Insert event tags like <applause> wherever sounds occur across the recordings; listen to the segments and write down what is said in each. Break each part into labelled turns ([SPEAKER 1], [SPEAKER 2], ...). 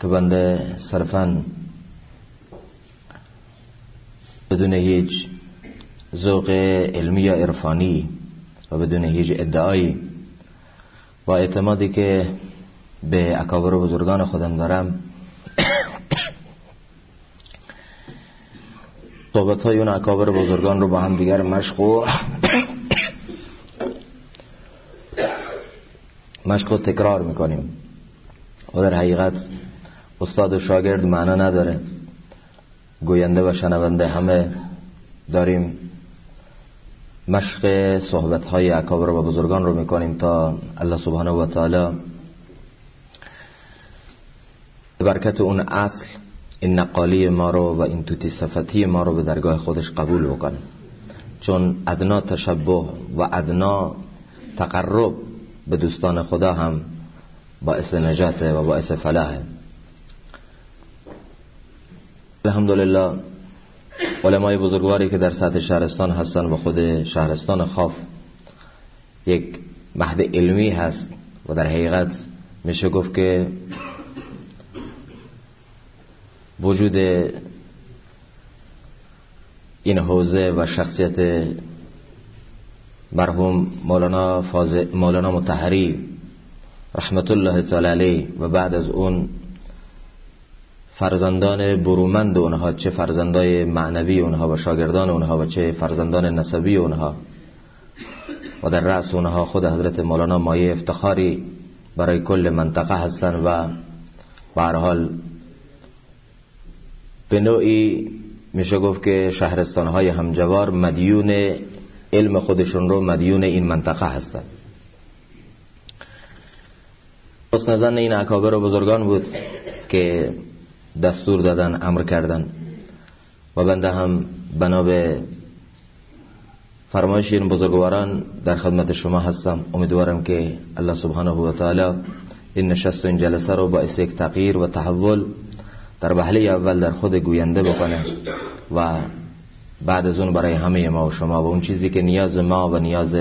[SPEAKER 1] که بنده صرفا. بدون هیچ ذوق علمی یا عرفانی و بدون هیچ ادعایی. با اعتمادی که به اکابر و بزرگان خودم دارم صحبت های اون اکابر بزرگان رو با هم دیگر مشق و مشق و تکرار می‌کنیم. و در حقیقت استاد و شاگرد معنا نداره. گوینده و شنونده همه داریم مشق صحبت های اکابر و بزرگان رو می‌کنیم تا الله سبحانه و تعالی برکت اون اصل این نقالی ما رو و این توتی صفتی ما رو به درگاه خودش قبول بکنه. چون ادنا تشبه و ادنا تقرب به دوستان خدا هم باعث نجاته و باعث فلاحه. الحمدلله علمای بزرگواری که در سطح شهرستان هستن و خود شهرستان خاف یک مهد علمی هست و در حقیقت میشه گفت که وجود این حوزه و شخصیت مرحوم مولانا فاز مولانا متحری رحمت الله تعالی و بعد از اون فرزندان برومند اونها چه فرزندای معنوی اونها و شاگردان اونها و چه فرزندان نسبی اونها. و در رأس اونها خود حضرت مولانا مایه افتخاری برای کل منطقه هستن و به حال به نوعی میشه گفت که شهرستان های همجوار مدیون علم خودشون رو مدیون این منطقه هستند حسن زن این اکابر و بزرگان بود که دستور دادن امر کردن. و بنده هم بنا به فرمایش این بزرگواران در خدمت شما هستم. امیدوارم که الله سبحانه و تعالی این نشست و این جلسه رو باعث یک تغییر و تحول در بحله اول در خود گوینده بکنه و بعد از اون برای همه ما و شما و اون چیزی که نیاز ما و نیاز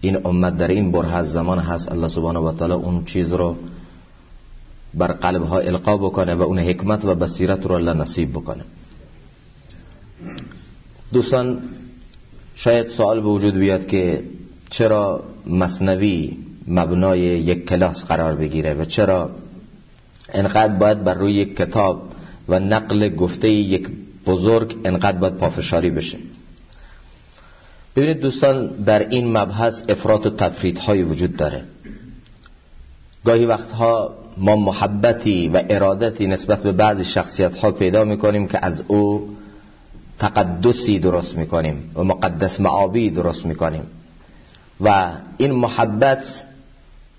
[SPEAKER 1] این امت در این بره زمان هست الله سبحانه و تعالی اون چیز رو بر قلب ها القا بکنه و اون حکمت و بصیرت رو الله نصیب بکنه. دوستان شاید سوال به وجود بیاد که چرا مصنوی مبنای یک کلاس قرار بگیره و چرا انقدر باید بر روی یک کتاب و نقل گفته یک بزرگ انقدر باید پافشاری بشه؟ ببینید دوستان در این مبحث افراط و تفرید های وجود داره. گاهی وقتها ما محبتی و ارادتی نسبت به بعضی شخصیت ها پیدا می‌کنیم که از او تقدسی درست می‌کنیم و مقدس معابی درست می‌کنیم. و این محبت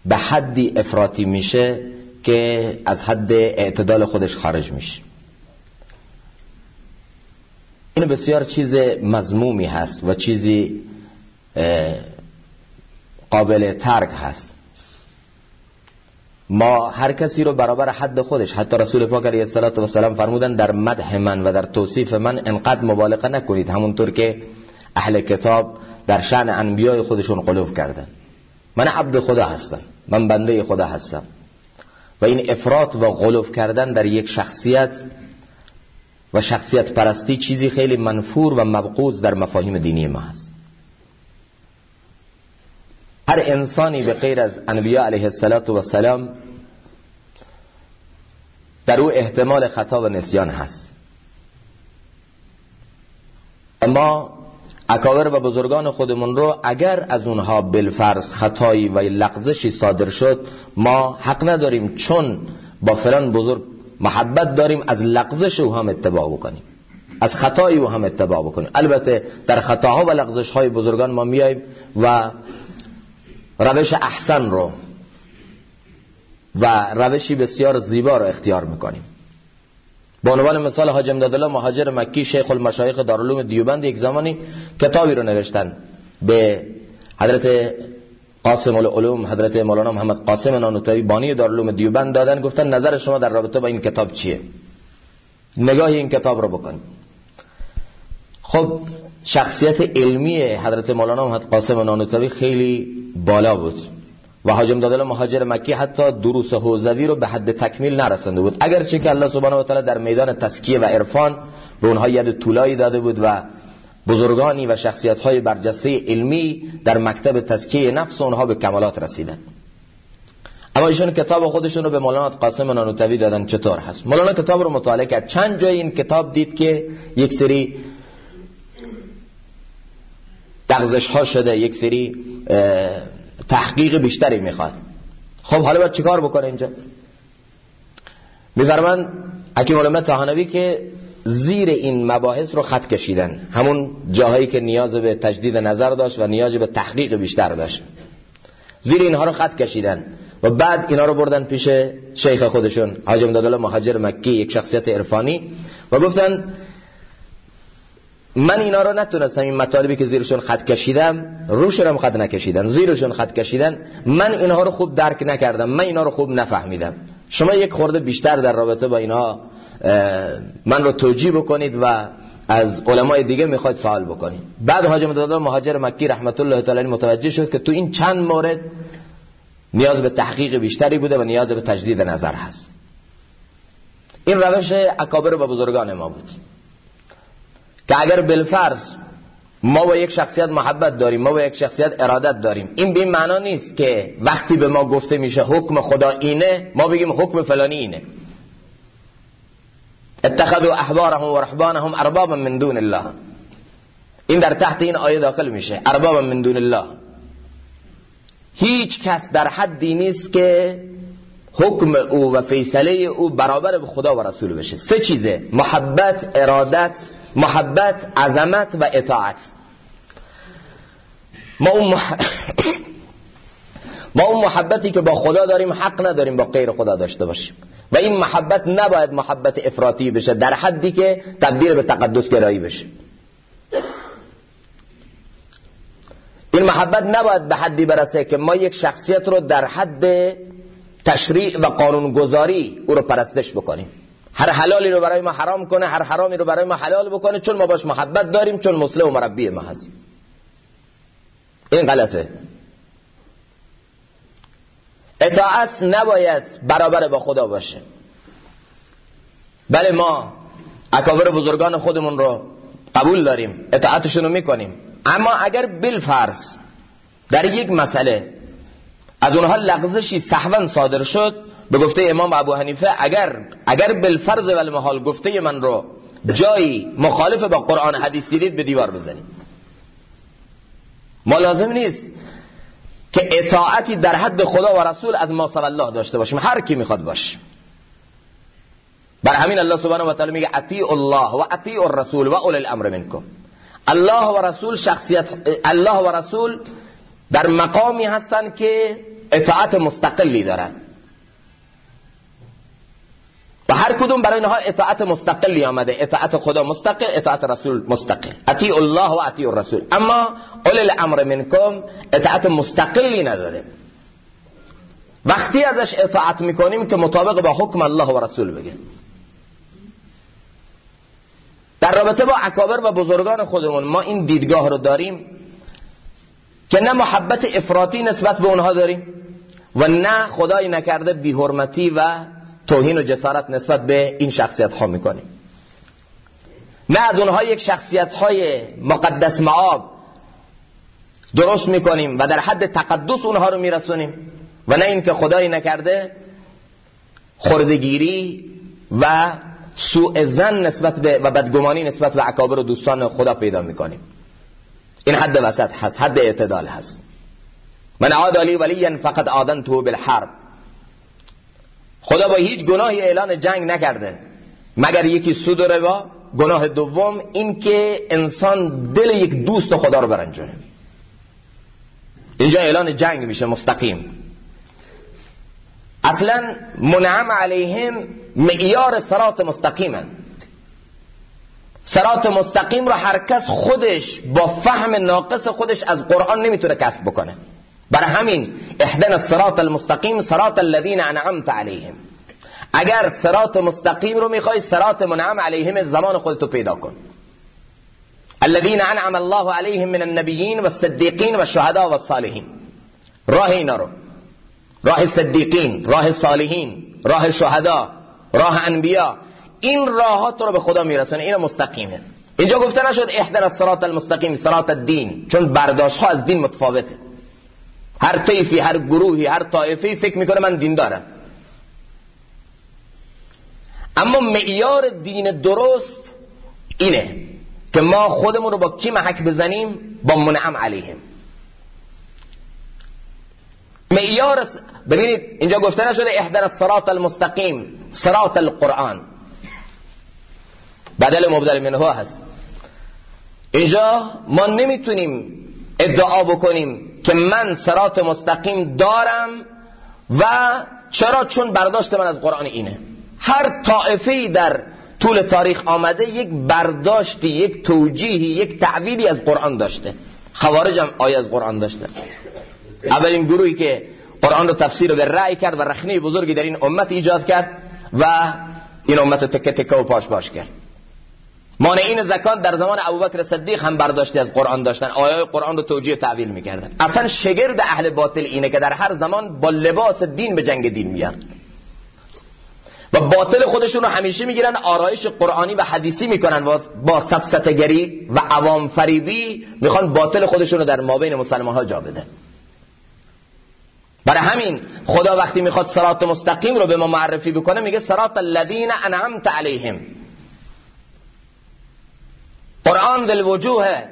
[SPEAKER 1] به حدی افراطی میشه که از حد اعتدال خودش خارج میشه. این بسیار چیز مضمومی هست و چیزی قابل ترک هست. ما هر کسی رو برابر حد خودش حتی رسول پاک علیه السلام فرمودن در مدح من و در توصیف من انقدر مبالغه نکنید همونطور که اهل کتاب در شعن انبیای خودشون قلوف کردن. من عبد خدا هستم من بنده خدا هستم. و این افراط و غلوف کردن در یک شخصیت و شخصیت پرستی چیزی خیلی منفور و مبقوز در مفاهیم دینی ما هست. هر انسانی به غیر از انبیاء علیه السلام در او احتمال خطا و نسیان هست. اما اکاور و بزرگان خودمون رو اگر از اونها بالفرض خطایی و لغزشی صادر شد ما حق نداریم چون با فلان بزرگ محبت داریم از لغزش او هم اتباع بکنیم. از خطایی او هم اتباع بکنیم. البته در خطاها و لغزش های بزرگان ما میاییم و روش احسن رو و روشی بسیار زیبا رو اختیار می‌کنیم. به عنوان مثال حاج امدادالله مهاجر مکی شیخ المشایخ دارالعلوم دیوبند یک زمانی کتابی رو نوشتن به حضرت قاسم العلوم حضرت مولانا محمد قاسم نانوتوی بانی دارالعلوم دیوبند دادن گفتن نظر شما در رابطه با این کتاب چیه؟ نگاه این کتاب رو بکنید. خب شخصیت علمی حضرت مولانا محمد قاسم نانوتوی خیلی بالا بود. و حاجم امدادالله مهاجر مکی حتی دروس حوزوی رو به حد تکمیل نرسنده بود. اگرچه که الله سبحانه و تعالی در میدان تسکیه و عرفان به اونها ید طولایی داده بود و بزرگانی و شخصیت های برجسته علمی در مکتب تزکیه نفس اونها به کمالات رسیدن اما ایشون کتاب خودشون رو به مولانا قاسم نانوتوی دادن چطور هست؟ مولانا کتاب رو مطالعه کرد. چند جای این کتاب دید که یک سری دغزش ها شده یک سری تحقیق بیشتری می‌خواد. خب حالا باید چیکار بکنه اینجا؟ میفرمان حکیم علمه تهانوی که زیر این مباحث رو خط کشیدن. همون جاهایی که نیاز به تجدید نظر داشت و نیاز به تحقیق بیشتر داشت. زیر اینها رو خط کشیدن. و بعد اینا رو بردن پیش شیخ خودشون حاج امدادالله مهاجر مکی یک شخصیت عرفانی. و گفتن من اینا رو نتونستم این مطالبی که زیرشون خط کشیدم روشون هم خط نکشیدن زیرشون خط کشیدن من اینها رو خوب درک نکردم من اینا رو خوب نفهمیدم. شما یک خورده بیشتر در رابطه با اینها من رو توجیه بکنید و از علمای دیگه می‌خواید سوال بکنید. بعد حاج مداد مهاجر مکی رحمت الله تعالی متوجه شد که تو این چند مورد نیاز به تحقیق بیشتری بوده و نیاز به تجدید نظر هست. این روش اکابر و بزرگان ما بود. که اگر بالفرض ما با یک شخصیت محبت داریم ما با یک شخصیت ارادت داریم این به این معنا نیست که وقتی به ما گفته میشه حکم خدا اینه ما بگیم حکم فلانی اینه. اتخذوا احبارهم و رحبانهم اربابا من دون الله. این در تحت این آیه داخل میشه اربابا من دون الله. هیچ کس در حدی نیست که حکم او و فیصله او برابر به خدا و رسول بشه. سه چیزه محبت ارادت محبت عظمت و اطاعت. ما اون, مح... <coughs> ما اون محبتی که با خدا داریم حق نداریم با غیر خدا داشته باشیم. و این محبت نباید محبت افراطی بشه در حدی که تبدیل به تقدس گرایی بشه. این محبت نباید به حدی برسه که ما یک شخصیت رو در حد تشریع و قانونگذاری او رو پرستش بکنیم. هر حلالی رو برای ما حرام کنه هر حرامی رو برای ما حلال بکنه چون ما باش محبت داریم چون مسلم و مربی ما هست. این غلطه. اطاعت نباید برابر با خدا باشه. بله ما اکابر بزرگان خودمون رو قبول داریم اطاعتشون رو می‌کنیم. اما اگر بالفرض در یک مسئله از اونها لغزشی صحوا صادر شد به گفته امام ابو حنیفه اگر اگر بالفرض و المحال گفته من رو جایی مخالف با قرآن حدیث دیدید به دیوار بزنید. ما لازم نیست که اطاعتی در حد خدا و رسول از ما الله داشته باشیم. هر کی می‌خواد باش. بر همین الله سبحانه و تعالی میگه اطیع الله و اطیع الرسول و اول الامر منکم. الله و رسول شخصیت الله و رسول در مقامی هستن که اطاعت مستقلی دارن. و هر کدوم برای اینها اطاعت مستقلی آمده. اطاعت خدا مستقل اطاعت رسول مستقل. اطیع الله و اطیع الرسول. اما اول الامر منکم اطاعت مستقلی نداره وقتی ازش اطاعت می‌کنیم که مطابق با حکم الله و رسول بگه در رابطه با اکابر و بزرگان خودمون ما این دیدگاه رو داریم که نه محبت افراطی نسبت به اونها داریم و نه خدای نکرده بیحرمتی و توهین و جسارت نسبت به این شخصیت ها می‌کنیم. نه از اونها یک شخصیت های مقدس معاب درست می‌کنیم و در حد تقدس اونها رو میرسونیم و نه اینکه خدایی نکرده خردگیری و سوء زن نسبت به و بدگمانی نسبت به اکابر و دوستان خدا پیدا می‌کنیم. این حد وسط هست حد اعتدال هست. من عاد علی ولیا فقط آدنته بالحرب. خدا با هیچ گناهی اعلان جنگ نکرده. مگر یکی سود و روا؟ گناه دوم این که انسان دل یک دوست خدا رو برنجونه اینجا اعلان جنگ میشه مستقیم. اصلا منعم علیهم معیار سرات مستقیمن. سرات مستقیم رو هر کس خودش با فهم ناقص خودش از قرآن نمی‌تونه کسب بکنه. برای همین احدن الصراط المستقیم صراط الذين انعمت علیهم. اگر صراط مستقیم رو می‌خوای صراط منعم علیهم زمان خودتو پیدا کن. الذين انعم الله عليهم من النبيين والصديقين والشهداء والصالحين راه اینا رو. راه صدیقین راه صالحین راه شهدا راه انبیا. این راه تو رو به خدا میرسونه این مستقیمه. اینجا گفته نشد احدر الصراط المستقیم صراط الدین چون برداشت ها از دین متفاوته. هر طیفی هر گروهی هر طایفی فکر می‌کنه من دین دارم. اما معیار دین درست اینه که ما خودمون رو با کی محک بزنیم؟ با منعم علیهم. معیار ببینید اینجا گفته نشده احدر الصراط المستقیم صراط القرآن. بدل مبدل منه هست. اینجا ما نمی‌تونیم ادعا بکنیم که من صراط مستقیم دارم و چرا؟ چون برداشت من از قرآن اینه. هر طائفه در طول تاریخ آمده یک برداشتی یک توجیهی یک تعویلی از قرآن داشته. خوارج هم آیه از قرآن داشته. اولین گروهی که قرآن رو تفسیر به رأی کرد و رخنه بزرگی در این امت ایجاد کرد و این امت تکه تکه و پاش باش کرد. مانعین زکات در زمان ابوبکر صدیق هم برداشتی از قرآن داشتن. آیه قرآن رو توجیه تعویل می‌کردن. اصلا شگرد اهل باطل اینه که در هر زمان با لباس دین به جنگ دین میاد و باطل خودشون رو همیشه می‌گیرن آرایش قرآنی و حدیثی می‌کنن. با سفستگری و عوام فریبی می‌خوان باطل خودشون رو در مابین مسلمان ها جا بده برای همین خدا وقتی می‌خواد صراط مستقیم رو به ما معرفی بکنه میگه صراط الذین انعمت علیهم. قرآن دل وجوه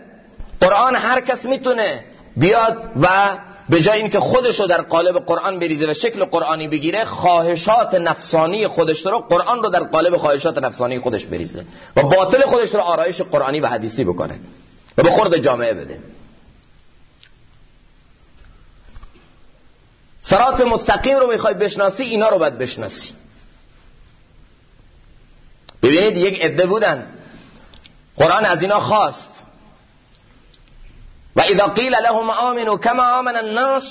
[SPEAKER 1] قرآن هر کس می‌تونه بیاد و به جای اینکه خودش رو در قالب قرآن بریزه و شکل قرآنی بگیره خواهشات نفسانی خودش رو قرآن رو در قالب خواهشات نفسانی خودش بریزه و باطل خودش رو آرایش قرآنی و حدیثی بکنه و به خورد جامعه بده. سرات مستقیم رو می‌خوای بشناسی اینا رو باید بشناسی. ببینید یک عده بودن. قرآن از اینا خواست. و اذا قیل لهم آمنوا کما آمن الناس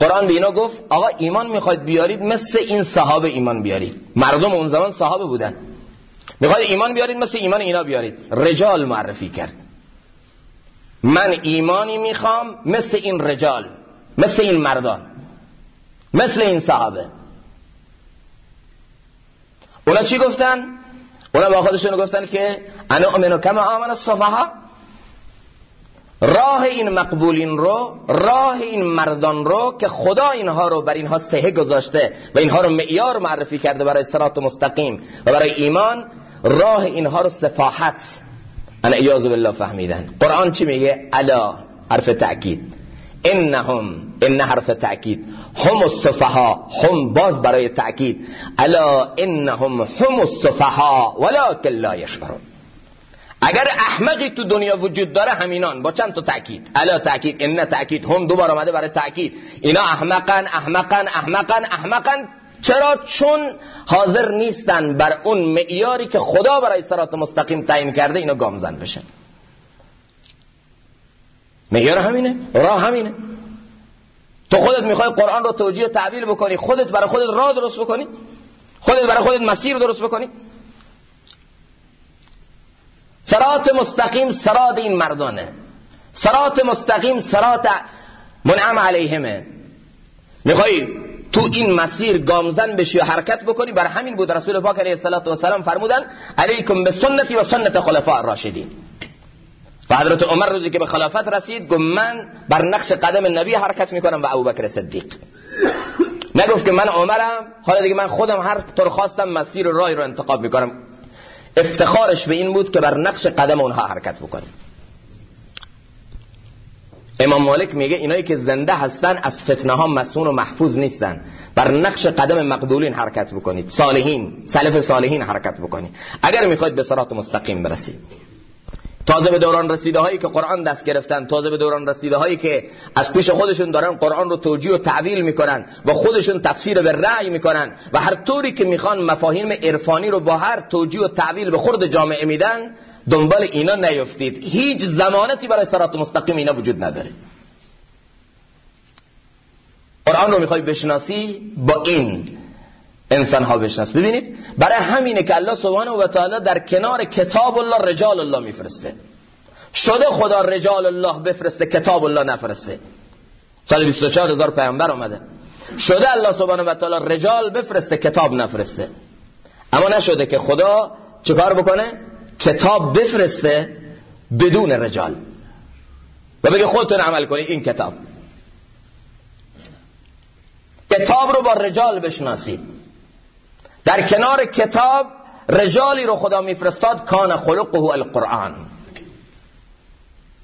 [SPEAKER 1] قرآن به اینا گفت آقا ایمان می‌خواید بیارید مثل این صحابه ایمان بیارید. مردم اون زمان صحابه بودن. می‌خواید ایمان بیارید مثل ایمان اینا بیارید. رجال معرفی کرد. من ایمانی می‌خوام مثل این رجال مثل این مردان مثل این صحابه. اونا چی گفتن؟ اونا با خودشون گفتن که انا امنو کما آمن الصفحه راه این مقبولین رو راه این مردان رو که خدا اینها رو بر اینها سهه گذاشته و اینها رو معیار معرفی کرده برای صراط مستقیم و برای ایمان راه اینها رو صفاحت انا ایاز بالله فهمیدن. قرآن چی میگه؟ الا حرف تأکید. انهم ان حرف تأکید هم الصفحا هم باز برای تأکید الا انهم هم الصفحا ولكن لا يشعرون. اگر احمقی تو دنیا وجود داره همینان. با چند تا تأکید الا تأکید ان تأکید هم دوبار آمده برای تأکید اینا احمقن احمقن احمقن احمقن. چرا؟ چون حاضر نیستن بر اون معیاری که خدا برای صراط مستقیم تعیین کرده اینا گامزن بشن. معیار همینه راه همینه. تو خودت می‌خوای قرآن رو توجیه و تعبیل بکنی خودت برای خودت راه درست بکنی خودت برای خودت مسیر درست بکنی. سرات مستقیم سرات این مردانه. سرات مستقیم سرات منعم علیهمه. می‌خوای تو این مسیر گامزن بشی و حرکت بکنی؟ بر همین بود رسول پاک علیه السلام فرمودن علیکم به سنتی و سنت خلفاء الراشدین. و حضرت عمر روزی که به خلافت رسید گفت من بر نقش قدم نبی حرکت می‌کنم و ابوبکر صدیق. نگفت که من عمرم حالا دیگه من خودم هر طور خواستم مسیر و رای رو انتخاب می‌کنم. افتخارش به این بود که بر نقش قدم اونها حرکت بکنیم امام مالک میگه اینایی که زنده هستن از فتنه ها مسون و محفوظ نیستن. بر نقش قدم مقبولین حرکت بکنید. صالحین سلف صالحین حرکت بکنید. اگر می‌خواید به صراط مستقیم برسید. تازه به دوران رسیده هایی که قرآن دست گرفتن تازه به دوران رسیده هایی که از پیش خودشون دارن قرآن رو توجیه و تعویل می‌کنن و خودشون تفسیر به رأی می‌کنن و هر طوری که می‌خوان مفاهیم عرفانی رو با هر توجیه و تعویل به خورد جامعه میدن دنبال اینا نیفتید. هیچ زمانتی برای صراط مستقیم اینا وجود نداره. قرآن رو می‌خوای بشناسی با این. انسان ها بشناس ببینید برای همینه که الله سبحانه و تعالی در کنار کتاب الله رجال الله میفرسته. شده خدا رجال الله بفرسته کتاب الله نفرسته. 124 هزار پیامبر آمده شده الله سبحانه و تعالی رجال بفرسته کتاب نفرسته. اما نشده که خدا چه بکنه؟ کتاب بفرسته بدون رجال. و بگه خودتون عمل کنید این کتاب. کتاب رو با رجال بشناسید. در کنار کتاب رجالی رو خدا میفرستاد کان خلقه القرآن.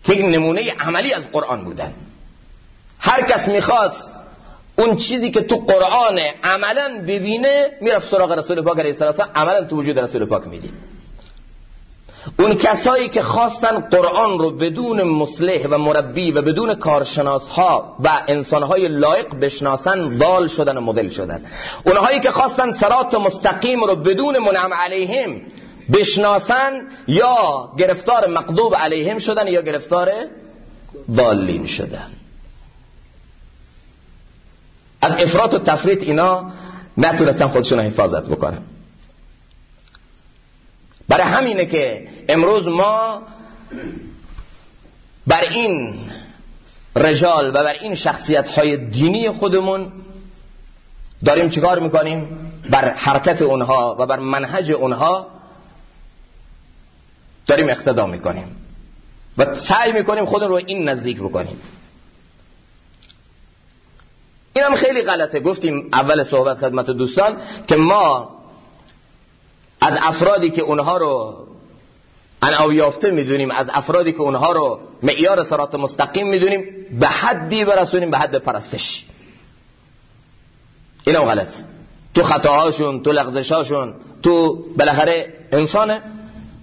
[SPEAKER 1] که نمونه عملی از قرآن بودن هر کس می‌خواست اون چیزی که تو قرآن عملا ببینه می‌رفت سراغ رسول پاک علیه السلام عملا تو وجود رسول پاک می‌دید. اون کسایی که خواستن قرآن رو بدون مصلح و مربی و بدون کارشناس ها و انسان های لایق بشناسن دال شدن و مدل شدن. اونهایی که خواستن سرات مستقیم رو بدون منعم علیهم بشناسن یا گرفتار مقدوب علیهم شدن یا گرفتار ضالین شدن. از افراط و تفریط اینا نتونستن خودشون حفاظت بکنن. برای همینه که امروز ما بر این رجال و بر این شخصیت های دینی خودمون داریم چیکار می‌کنیم؟ بر حرکت اونها و بر منهج اونها داریم اقتدا می‌کنیم و سعی می‌کنیم خودمون رو این نزدیک بکنیم. این هم خیلی غلطه. گفتیم اول صحبت خدمت دوستان که ما از افرادی که اونها رو انعاو یافته می‌دونیم از افرادی که اونها رو معیار سرات مستقیم می‌دونیم به حدی برسونیم به حد پرستش. اینم غلط. تو خطاهاشون تو لغزشاشون تو بالاخره انسانه.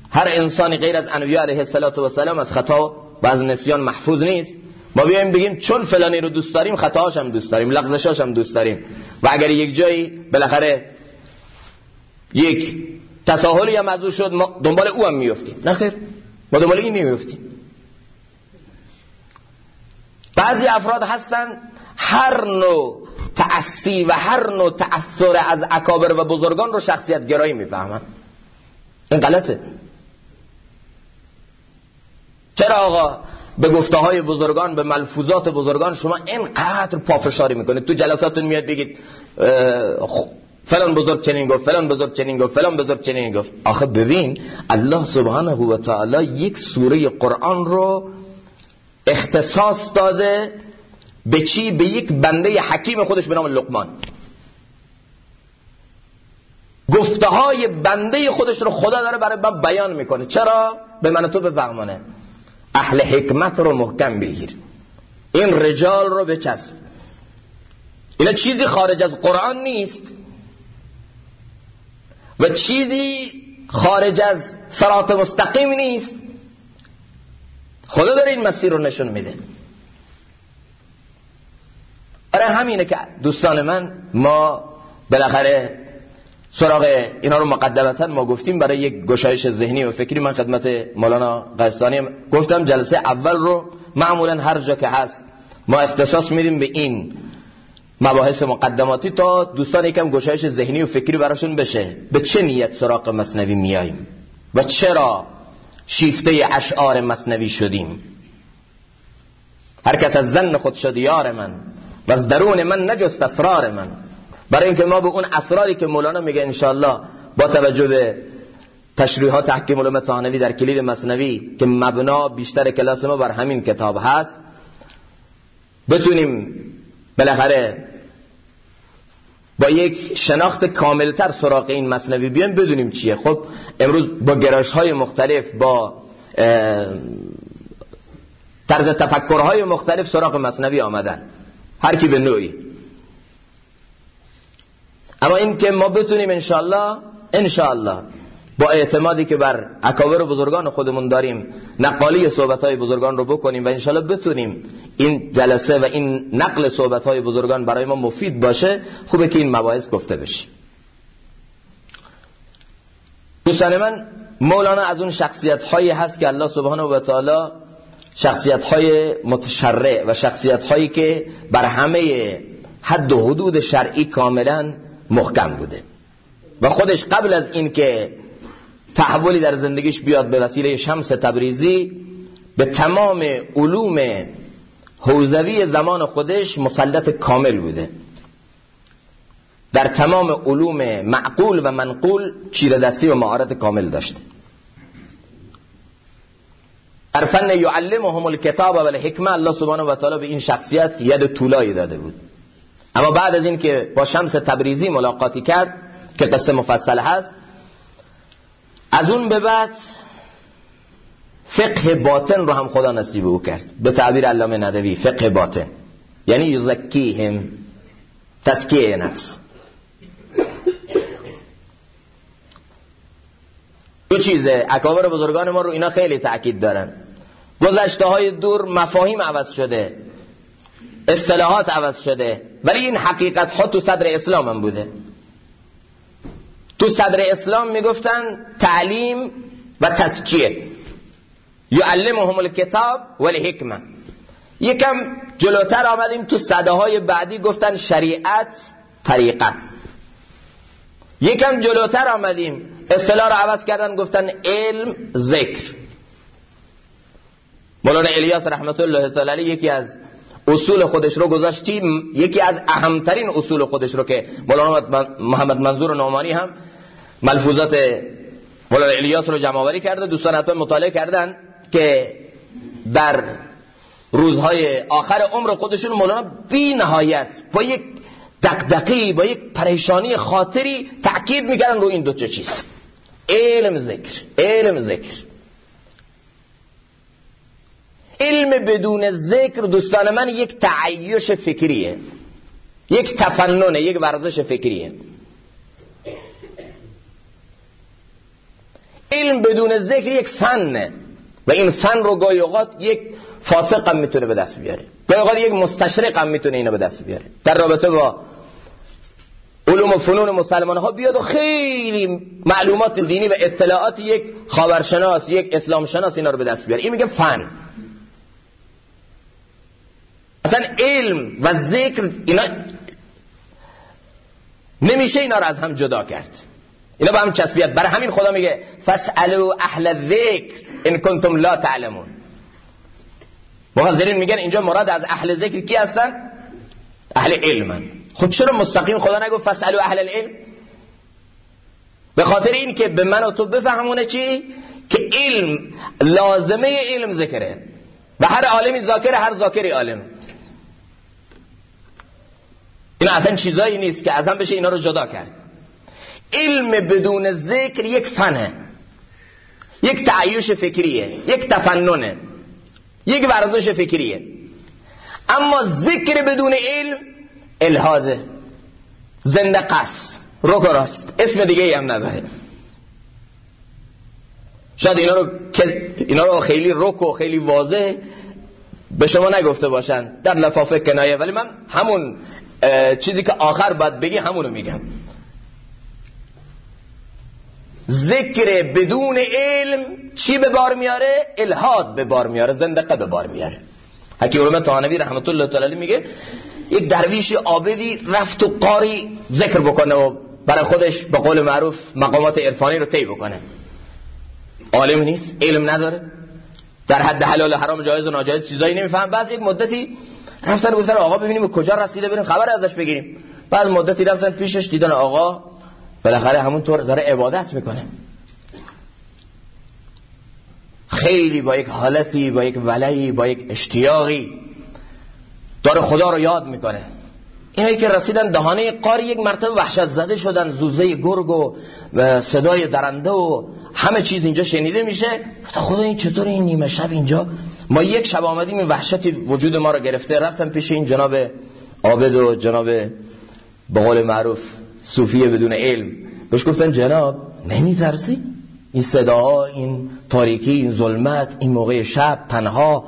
[SPEAKER 1] هر انسانی غیر از انبیاء علیه السلام از خطا و از نسیان محفوظ نیست. ما بیایم بگیم چون فلانی رو دوست داریم خطاهاش هم دوست داریم لغزشاش هم دوست داریم. و اگر یک جایی بالاخره یک تساهلی هم از او شد ما دنبال او هم میفتیم نخیر ما دنبال این نمیفتیم بعضی افراد هستن هر نوع تأثی و هر نوع تأثیر از اکابر و بزرگان رو شخصیت گرایی می‌فهمن. این غلطه. چرا آقا به گفته های بزرگان به ملفوظات بزرگان شما اینقدر پافشاری می‌کنید؟ تو جلساتون میاد بگید فلان بزرگ چنین گفت فلان بزرگ چنین گفت فلان بزرگ چنین گفت. آخه ببین الله سبحانه و تعالی یک سوره قرآن رو اختصاص داده به چی؟ به یک بنده حکیم خودش به نام لقمان. گفته های بنده خودش رو خدا داره برای من بیان می‌کنه. چرا؟ به من تو بفهمانه. اهل حکمت رو محکم بگیر. این رجال رو بچسب. اینا چیزی خارج از قرآن نیست. و چیزی خارج از سرات مستقیم نیست. خدا داره این مسیر رو نشون میده. برای همینه که دوستان من ما بالاخره سراغ اینا رو مقدمتا ما گفتیم برای یک گشایش ذهنی و فکری. من خدمت مولانا قصدانی گفتم جلسه اول رو معمولا هر جا که هست ما اختصاص میدیم به این مباحث مقدماتی تا دوستان یکم گشایش ذهنی و فکری براشون بشه. به چه نیت سراغ مصنوی میاییم و چرا شیفته اشعار مصنوی شدیم؟ هر کس از زن خود شد یار من و از درون من نجست اسرار من. برای اینکه ما به اون اسراری که مولانا میگه انشالله با توجه به تشریحات تحکیم علوم تانوی در کلید مصنوی که مبنا بیشتر کلاس ما بر همین کتاب هست بتونیم بالاخره با یک شناخت کاملتر سراغ این مصنوی بیایم بدونیم چیه. خب امروز با گراش های مختلف با طرز تفکرهای مختلف سراغ مصنوی آمدن. هر کی به نوعی. اما این که ما بتونیم انشالله انشالله با اعتمادی که بر اکابر بزرگان خودمون داریم نقالی صحبت های بزرگان رو بکنیم و انشالله بتونیم این جلسه و این نقل صحبت های بزرگان برای ما مفید باشه خوبه که این مباحث گفته بشه دوستان من مولانا از اون شخصیت هایی هست که الله سبحانه و تعالی شخصیت های متشرع و شخصیت هایی که بر همه حد و حدود شرعی کاملا محکم بوده. و خودش قبل از اینکه تحولی در زندگیش بیاد به وسیله شمس تبریزی به تمام علوم حوزوی زمان خودش مسلط کامل بوده. در تمام علوم معقول و منقول چیره دستی و مهارت کامل داشته در فن یعلمهم الکتاب و الحکمه الله سبحانه و تعالی به این شخصیت ید طولایی داده بود. اما بعد از این که با شمس تبریزی ملاقاتی کرد که قصه مفصل هست از اون به بعد فقه باطن رو هم خدا نصیب او کرد. به تعبیر علامه ندوی فقه باطن. یعنی یزکیهم تزکیه نفس. دو چیزه اکابر بزرگان ما رو اینا خیلی تاکید دارن. گذشته های دور مفاهیم عوض شده. اصطلاحات عوض شده. ولی این حقیقت ها تو صدر اسلام هم بوده. تو صدر اسلام می‌گفتن تعلیم و تزکیه. یعلمهم الکتاب والحکمه. یکم جلوتر آمدیم تو صده های بعدی گفتن شریعت طریقت. یکم جلوتر آمدیم اصطلاح رو عوض کردن گفتن علم ذکر. مولانا الیاس رحمت الله تعالی یکی از اصول خودش رو گذاشتیم یکی از اهمترین اصول خودش رو که مولانا محمد منظور نعمانی هم ملفوظات مولانا الیاس رو جمع آوری کرده دوستان حتما مطالعه کردن که در روزهای آخر عمر خودشون مولانا بی نهایت با یک دقدقی با یک پریشانی خاطری تأکید می‌کردن رو این دو چیز. علم ذکر علم ذکر. علم بدون ذکر دوستان من یک تعیش فکریه یک تفننه یک ورزش فکریه. علم بدون ذکر یک فنه. و این فن رو گاهی اوقات یک فاسق هم می‌تونه به دست بیاره. گاهی اوقات یک مستشرق هم می‌تونه اینو به دست بیاره. در رابطه با علوم و فنون مسلمان ها بیاد و خیلی معلومات دینی و اطلاعات یک خاورشناس یک اسلام شناس اینا رو به دست بیاره. این میگه فن. اصلا علم و ذکر اینا نمیشه اینا رو از هم جدا کرد. اینا با هم چسبیت. برای همین خدا میگه فاسالو اهل الذکر ان کنتم لا تعلمون. مفسرین میگن اینجا مراد از اهل ذکر کی هستن؟ اهل علمن خود خب چرا مستقیم خدا نگفت فاسالو اهل العلم به خاطر این که به من و تو بفهمونه چی؟ که علم لازمه علم ذکره. و هر عالمی ذاکره هر ذاکری عالم. این اصلا چیزایی نیست که از هم بشه اینا رو جدا کرد. علم بدون ذکر یک فنه. یک تعیش فکریه یک تفننه. یک ورزش فکریه. اما ذکر بدون علم الهاده زندقه روک راست. اسم دیگه هم نداره. شاید اینا رو, اینا رو خیلی روک و خیلی واضح به شما نگفته باشن. در لفافه کنایه. ولی من همون چیزی که آخر باید بگی همونو میگم. ذکر بدون علم چی به بار میاره؟ الهاد به بار میاره زندقه به بار میاره. حکیم علمه تانوی رحمت الله تعالی میگه یک درویش عابدی رفت و قاری ذکر بکنه و برای خودش به قول معروف مقامات عرفانی رو طی بکنه. عالم نیست علم نداره. در حد حلال حرام جایز و ناجایز چیزایی نمیفهم. بعد یک مدتی رفتن گفتن آقا ببینیم کجا رسیده بریم خبر ازش بگیریم. بعد مدتی رفتن پیشش دیدن آقا بالاخره همون طور داره عبادت می‌کنه. خیلی با یک حالتی با یک ولعی با یک اشتیاقی داره خدا رو یاد می‌کنه. اینایی که رسیدن دهانه قاری یک مرتبه وحشت زده شدن زوزه گرگ و صدای درنده و همه چیز اینجا شنیده میشه. خدا این چطور این نیمه شب اینجا؟ ما یک شب آمدیم این وحشتی وجود ما رو گرفته. رفتم پیش این جناب عابد و جناب به قول معروف صوفیه بدون علم. بهش گفتن جناب نمیترسی؟ این صداها این تاریکی این ظلمت این موقع شب تنها.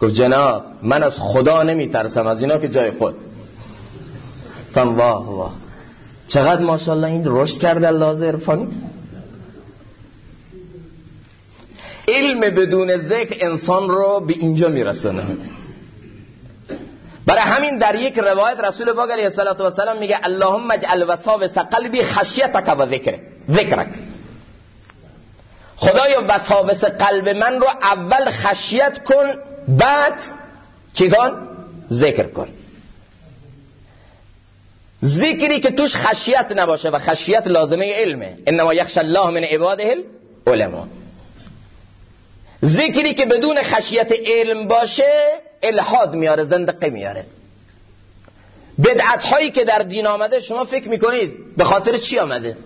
[SPEAKER 1] گفت جناب من از خدا نمیترسم از اینا که جای خود. تن واه واه. چقدر ماشاءالله این رشد کرده لازه عرفانی علم بدون ذکر انسان رو به اینجا میرسونه. برای همین در یک روایت رسول پاک علیه السلام میگه اللهم اجعل وساوس قلبی خشیتک و ذکر ذکرک. خدایا وساوس قلب من رو اول خشیت کن بعد چی کن؟ ذکر کن. ذکری که توش خشیت نباشه و خشیت لازمه علمه. انما یخش الله من عباده العلماء. ذکری که بدون خشیت علم باشه الحاد میاره زندقه میاره. بدعت هایی که در دین آمده شما فکر می‌کنید به خاطر چی آمده؟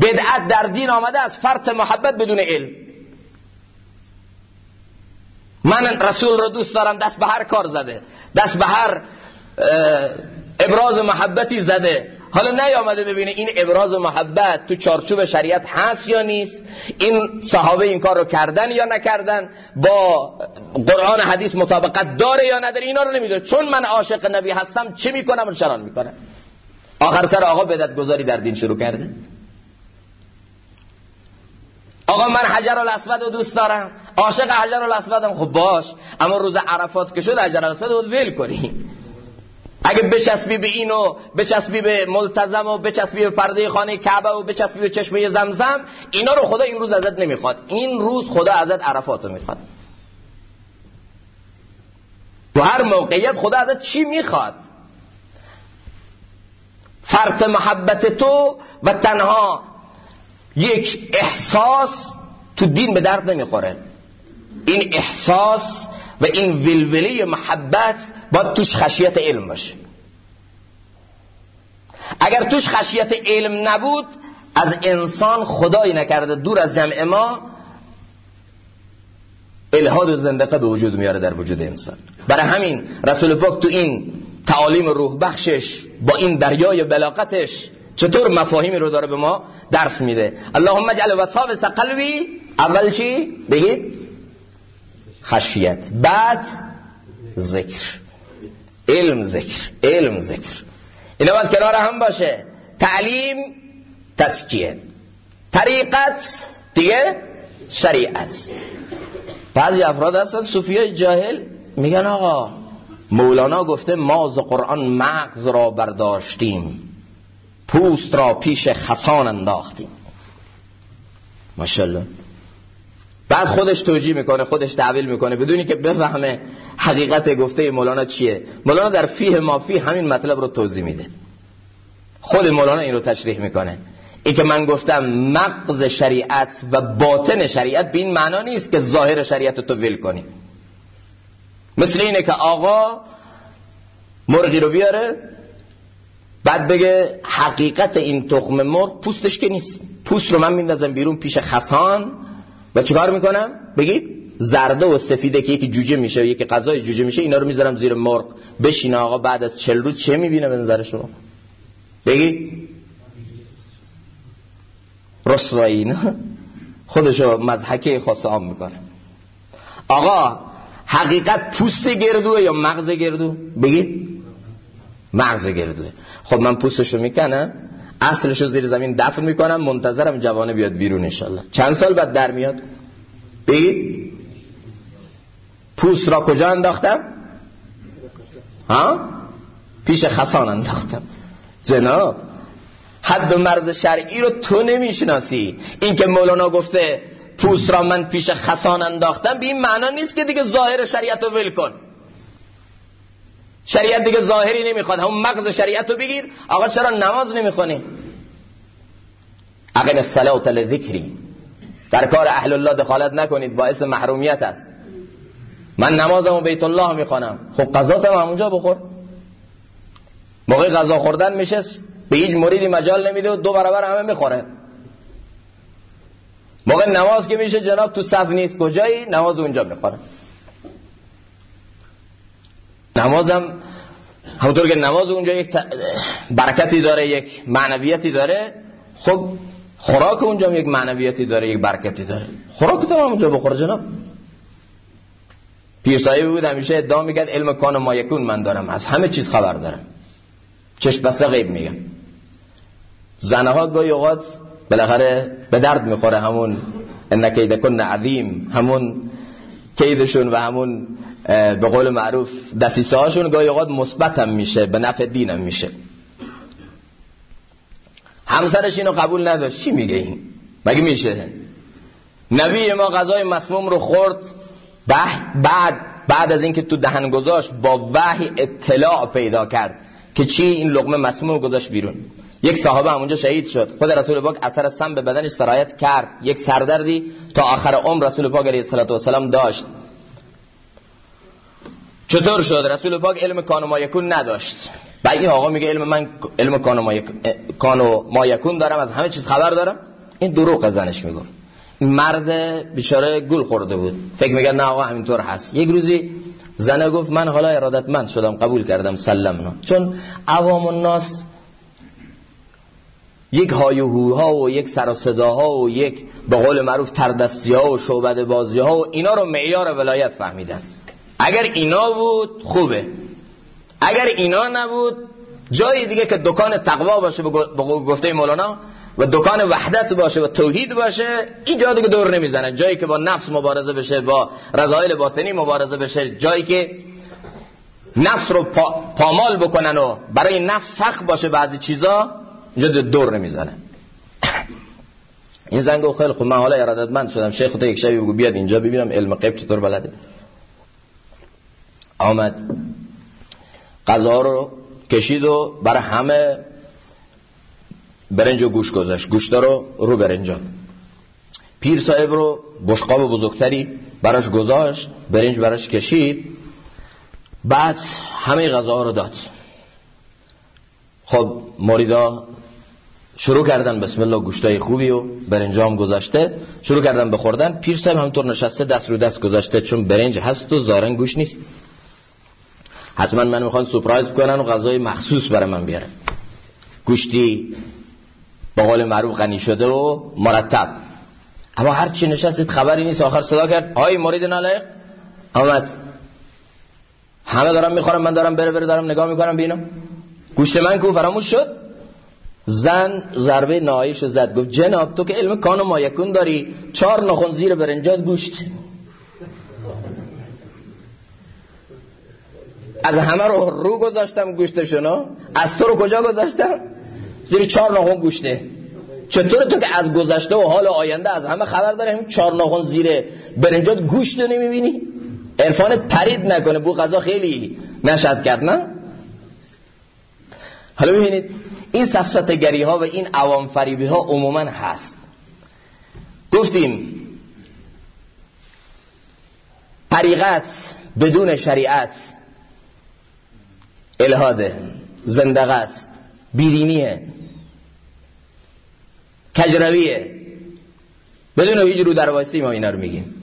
[SPEAKER 1] بدعت در دین آمده از فرط محبت بدون علم. من رسول رو دوست دارم دست به هر کار زده دست به هر ابراز محبتی زده. حالا نیامده ببینه این ابراز محبت تو چارچوب شریعت هست یا نیست؟ این صحابه این کار رو کردن یا نکردن؟ با قرآن حدیث مطابقت داره یا نداره؟ اینا رو نمی‌دونه. چون من عاشق نبی هستم چه می‌کنم؟ چران می‌کنم. آخر سر آقا بدت گذاری در دین شروع کرده. آقا من حجر الاسود رو دوست دارم. عاشق حجر الاسودم خب باش. اما روز عرفات که شد حجر الاسود رو ول کنی. اگه بچسبی به اینو بچسبی به ملتزم و بچسبی به پرده خانه کعبه و بچسبی به چشمه زمزم اینا رو خدا این روز ازت نمی‌خواد. این روز خدا ازت عرفات رو می‌خواد. تو هر موقعیت خدا ازت چی می‌خواد؟ فرط محبت تو و تنها یک احساس تو دین به درد نمی‌خوره. این احساس و این ولوله محبت باید توش خشیت علم باشه. اگر توش خشیت علم نبود از انسان خدایی نکرده دور از جمع ما الهاد و زندقه به وجود میاره در وجود انسان. برای همین رسول پاک تو این تعالیم روح بخشش با این دریای بلاقتش چطور مفاهیمی رو داره به ما درس میده؟ اللهم اجعل وساوس قلبی اول چی؟ بگید؟ خشیت. بعد ذکر. علم ذکر علم ذکر. اینا باید کنار هم باشه. تعلیم تسکیه طریقت دیگه شریعت. بعضی افراد هستن صوفیای جاهل میگن آقا مولانا گفته ما ز قرآن مغز را برداشتیم پوست را پیش خسان انداختیم. ماشاءالله. بعد خودش توجیه می‌کنه خودش تعویل می‌کنه بدونی که بفهمه حقیقت گفته مولانا چیه. مولانا در فیه مافی همین مطلب رو توضیح میده. خود مولانا این رو تشریح می‌کنه. ای که من گفتم مغز شریعت و باطن شریعت به این معنا نیست که ظاهر شریعت رو تو ول کنی. مثل اینه که آقا مرغی رو بیاره بعد بگه حقیقت این تخم مرغ پوستش که نیست. پوست رو من میندازم بیرون پیش خسان و چیکار می‌کنم؟ بگید. زرده و سفیده که یکی جوجه میشه و یکی غذای جوجه میشه اینا رو می‌ذارم زیر مرغ. بشینه آقا بعد از چل روز چه می‌بینه به نظر شما؟ بگید. رسوایی نه؟ خودشو مزحکه خاص عام می‌کنه. آقا حقیقت پوست گردوه یا مغز گردو بگید. مغز گردوه. خب من پوستشو می‌کنم. اصلشو زیر زمین دفن می‌کنم منتظرم جوانه بیاد بیرون انشالله چند سال بعد در میاد؟ بگید. پوست را کجا انداختم؟ ها؟ پیش خسان انداختم. جناب حد و مرز شرعی رو تو نمی‌شناسی. این که مولانا گفته پوست را من پیش خسان انداختم به این معنا نیست که دیگه ظاهر شریعت رو ول کن. شریعت دیگه ظاهری نمی‌خواد. همون مغز شریعت رو بگیر. آقا چرا نماز نمی‌خونی؟ اقیم الصلاة لذکری. در کار اهل الله دخالت نکنید. باعث محرومیت است. من نمازمو بیت الله می‌خوانم. خب قضاتم همونجا بخور. موقع غذا خوردن میشه به هیچ مریدی مجال نمیده و دو برابر همه می‌خوره. موقع نماز که میشه جناب تو صف نیست. کجایی؟ نماز اونجا می‌خوره. نمازم همونطور که نماز اونجا یک برکتی داره یک معنویتی داره خب خوراک اونجا یک معنویتی داره یک برکتی داره. خوراک هم اونجا بخور جناب. پیرسایی بود همیشه ادعا می‌کرد علم کان ما یکون من دارم از همه چیز خبر دارم. چشم بسته غیب میگم. زنه ها گاهی اوقات بالاخره به درد می‌خوره همون ان کن عظیم همون کیدشون و همون به قول معروف دستیسه هاشون گاهی اوقات مثبت هم میشه به نفع دینم میشه. همسرش اینو قبول نداشت. چی میگه این؟ مگه میشه؟ نبی ما غذای مسموم رو خورد بعد بعد از اینکه تو دهن گذاشت با وحی اطلاع پیدا کرد که چی این لقمه مسموم گذاشت بیرون. یک صحابه همونجا شهید شد. خود رسول پاک اثر سم به بدنش سرایت کرد. یک سردردی تا آخر عمر رسول پاک علیه السلام داشت. چطور شد؟ رسول پاک علم کانو یکون نداشت. بعد این آقا میگه علم من علم کانو ما یکون دارم از همه چیز خبر دارم. این دروغ زنش می‌گفت. مرد بیچاره گل خورده بود. فکر میگه نه آقا همینطور هست. یک روزی زنه گفت من حالا ارادتمند شدم قبول کردم سلم چون عوام الناس یک هایوهوها و یک سر و صداها و یک به قول معروف تردستی ها و شعبد بازی ها و اینا رو معیار ولایت فهمیدن. اگر اینا بود خوبه. اگر اینا نبود جایی دیگه که دکان تقوا باشه به گفته مولانا و دکان وحدت باشه و توحید باشه این جا دیگه دور نمی‌زنه. جایی که با نفس مبارزه بشه با رضایل باطنی مبارزه بشه جایی که نفس رو پامال بکنن و برای نفس سخت باشه بعضی چیزا اینجا دور نمی‌زنه. این زن گفت خیلی خوب. من حالا ارادتمند شدم. شیخ تو یک شبی بگو. بیاد اینجا ببینم علم غیب چطور بلده. آمد. غذا رو کشید و برای همه برنج و گوش گذاشت. گوشتا رو رو برنجا پیر صاحب رو بشقاب بزرگتری براش گذاشت برنج براش کشید. بعد همه غذا رو داد. خب مریدا شروع کردن بسم الله گوشتای خوبی و برنجام گذاشته. شروع کردن بخوردن پیر صاحب همطور نشسته دست رو دست گذاشته چون برنج هست و زارن گوش نیست. حتما من می‌خوان سپرایز کنن و غذای مخصوص برای من بیارن. گوشتی با قول معروف غنی شده و مرتب. اما هر چی نشستید خبری نیست. آخر صدا کرد های مرید نالایق آمد. همه دارم می‌خورم من دارم بره بره دارم نگاه می‌کنم بینم گوشت من کو؟ فراموش شد. زن ضربه نایش زد. گفت جناب تو که علم کان و مایکون داری. چهار نخون زیر برنجات گوشت. از همه رو رو گذاشتم گوشتشونو. از تو رو کجا گذاشتم؟ زیر چهار ناخون گوشته. چطور تو که از گذشته و حال آینده از همه خبر داره؟ همین چهار ناخون زیر برنجات گوشت رو نمی‌بینی؟ عرفانت پرید نکنه. بو غذا خیلی نشد کرد نه؟ حالا ببینید این سفسطگری ها و این عوام فریبی ها عموما هست. گفتیم طریقت بدون شریعت الهاده زندقه است بیدینیه. کجرویه. بدون هیچ رو در ما اینا رو میگیم.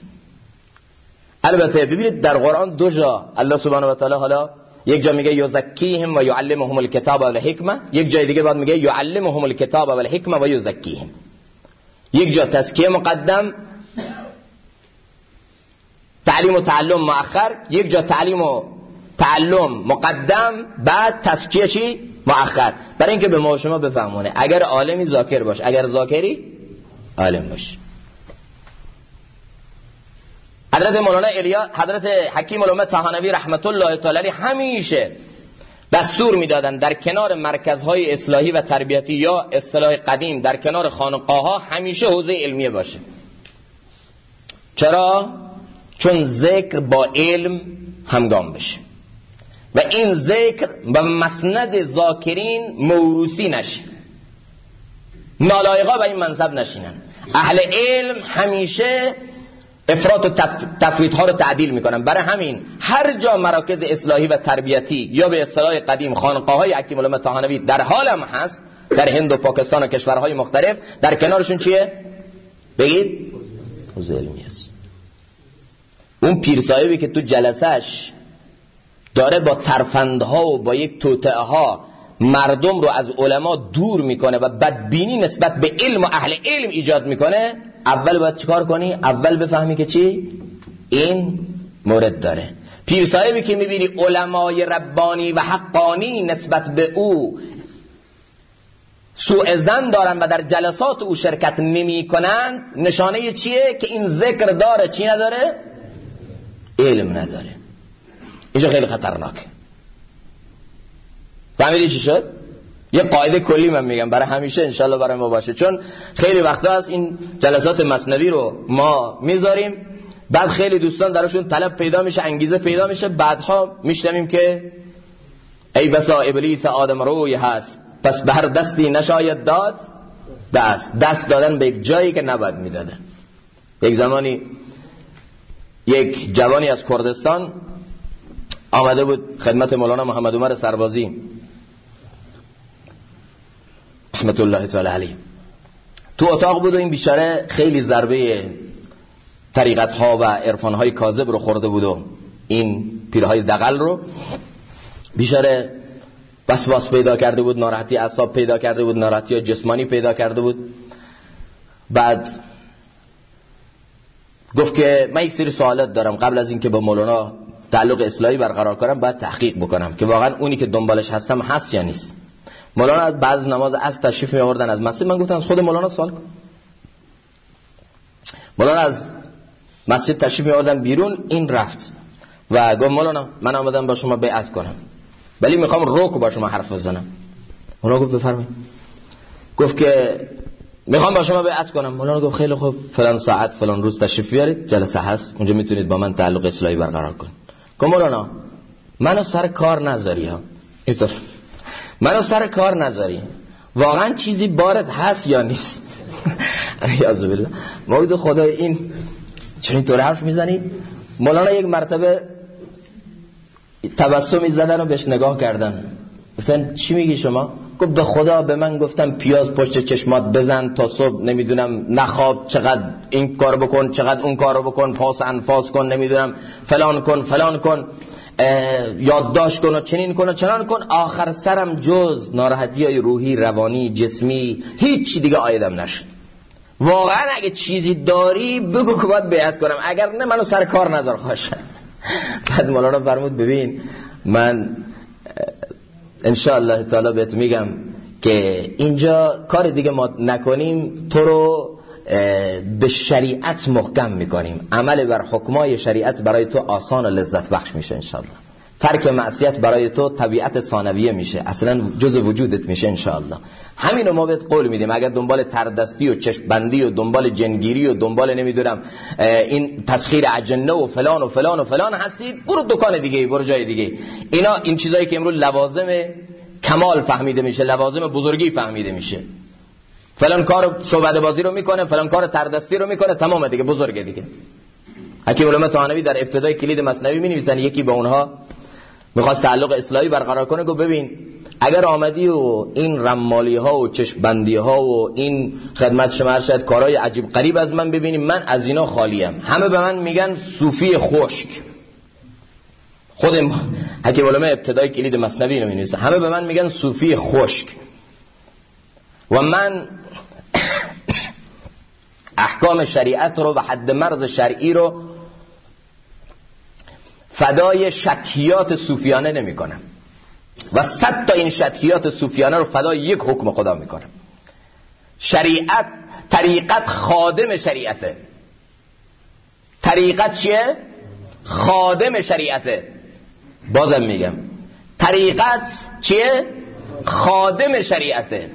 [SPEAKER 1] البته ببینید در قرآن دو جا الله سبحانه و تعالی حالا یک جا میگه یزکیهم و یعلمهم الکتاب و الحکمه یک جای دیگه بعد میگه یعلمهم الکتاب و الحکمه و یزکیهم. یک جا تزکیه مقدم تعلیم و تعلم مؤخر یک جا تعلیم و تعلم مقدم بعد تزکیه چی؟ مؤخر. برای اینکه به ما شما بفهمونه. اگر عالمی ذاکر باش. اگر ذاکری عالم باش. حضرت مولانا الیا حضرت حکیم علامه طحانوی رحمت الله تعالی همیشه دستور می‌دادن در کنار مرکزهای اصلاحی و تربیتی یا اصلاح قدیم در کنار خانقاه همیشه حوزه علمیه باشه. چرا؟ چون ذکر با علم همگام بشه. و این ذکر و مسند ذاکرین موروسی نشه نالایقا به این منصب نشینن. اهل علم همیشه افراد و تفرید ها رو تعدیل می‌کنن. برای همین هر جا مراکز اصلاحی و تربیتی یا به اصطلاح قدیم خانقاه های حکیم علامه طحانوی در حالم هست در هند و پاکستان و کشورهای مختلف در کنارشون چیه؟ بگید. علمی است اون پیر که تو جلسش داره با ترفندها و با یک توتعه ها مردم رو از علما دور می‌کنه و بدبینی نسبت به علم و اهل علم ایجاد می‌کنه اول باید چیکار کنی؟ اول بفهمی که چی؟ این مورد داره. پیر صاحبی که می‌بینی علمای ربانی و حقانی نسبت به او سوء زن دارن و در جلسات او شرکت نمی کنند نشانه چیه؟ که این ذکر داره چی نداره؟ علم نداره. اینجا خیلی خطرناکه فهمیدی چی شد؟ یه قاعده کلی من میگم برای همیشه انشالله برای ما باشه. چون خیلی وقتا هست این جلسات مصنوی رو ما می‌ذاریم بعد خیلی دوستان درشون طلب پیدا میشه انگیزه پیدا میشه بعدها میشنویم که ای بسا ابلیس آدم روی هست پس به هر دستی نشاید داد دست. دست دادن به یک جایی که نباید می‌دادن. یک زمانی یک جوانی از کردستان آمده بود خدمت مولانا محمد عمر سربازی. رحمت الله تعالی علیه. تو اتاق بود و این بیچاره خیلی ضربه طریقت ها و عرفان های کاذب رو خورده بود و این پیرهای دقل رو بیچاره وسواس پیدا کرده بود ناراحتی اعصاب پیدا کرده بود ناراحتی جسمانی پیدا کرده بود. بعد گفت که من یک سری سوالات دارم قبل از اینکه با مولانا تعلق اصلاحی برقرار کنم باید تحقیق بکنم که واقعا اونی که دنبالش هستم هست یا نیست. مولانا از بعض نماز از تشریف می آوردن از مسجد. من گفتم از خود مولانا سوال کن. مولانا از مسجد تشریف می آوردن بیرون این رفت. و گفت مولانا من آمدم با شما بیعت کنم. ولی می‌خوام روک با شما حرف بزنم. مولانا گفت بفرمایید. گفت که می‌خوام با شما بیعت کنم. مولانا گفت خیلی خوب فلان ساعت فلان روز تشریف بیارید جلسه هست. اونجا می‌تونید با من تعلق اصلاحی برقرار کنید. گفت مولانا منو سر کار نذاری ها اینطور منو سر کار نذاری واقعا چیزی بارد هست یا نیست یازو بالله موید خدا این چون اینطور حرف می‌زنی مولانا یک مرتبه تبسمی زدن و بهش نگاه کردن گفتن چی میگی شما؟ گفت به خدا به من گفتم پیاز پشت چشمات بزن تا صبح نمی‌دونم نخواب چقدر این کار بکن چقدر اون کارو بکن پاس انفاس کن نمی‌دونم فلان کن فلان کن یادداشت کن و چنین کن و چنان کن. آخر سرم جز ناراحتی های روحی روانی جسمی هیچ دیگه آیدم نشد. واقعا اگه چیزی داری بگو که باید بیعت کنم. اگر نه منو سر کار نظر خواشم <laughs> بعد مولانا فرمود ببین من انشاءالله تعالی بهت میگم که اینجا کار دیگه ما نکنیم تو رو به شریعت محکم می‌کنیم. عمل بر حکمای شریعت برای تو آسان و لذت بخش میشه انشاءالله. ترک معصیت برای تو طبیعت ثانویه میشه. اصلا جز وجودت میشه انشاءالله. همینو ما بهت قول میدیم. اگر دنبال تردستی و چشم بندی و دنبال جنگیری و دنبال نمی‌دونم این تسخیر اجنه و فلان و فلان و فلان هستید برو دکان دیگه برو جای دیگه اینا این چیزایی که امروز لوازم کمال فهمیده میشه لوازم بزرگی فهمیده میشه. فلان کار شعبده بازی رو می‌کنه فلان کار تردستی رو می‌کنه تمام دیگه بزرگه دیگه. حکیم علامه طحاوی در ابتدای کلید مصنوی می نویسن یکی با اونها می‌خواست تعلق اصلاحی برقرار کنه گفت ببین اگر آمدی و این رمالی ها و چشم بندی ها و این خدمت شما شاید کارهای عجیب قریب از من ببینیم من از اینا خالیم. همه به من میگن صوفی خشک. خود حکیم علامه ابتدای کلید مصنوی رو می همه به من میگن صوفی خشک. و من <coughs> احکام شریعت رو و حد مرز شرعی رو فدای شکیات صوفیانه نمی کنم و صد تا این شکیات صوفیانه رو فدای یک حکم خدا می کنم شریعت طریقت خادم شریعته. طریقت چیه؟ خادم شریعته. بازم میگم. طریقت چیه؟ خادم شریعته.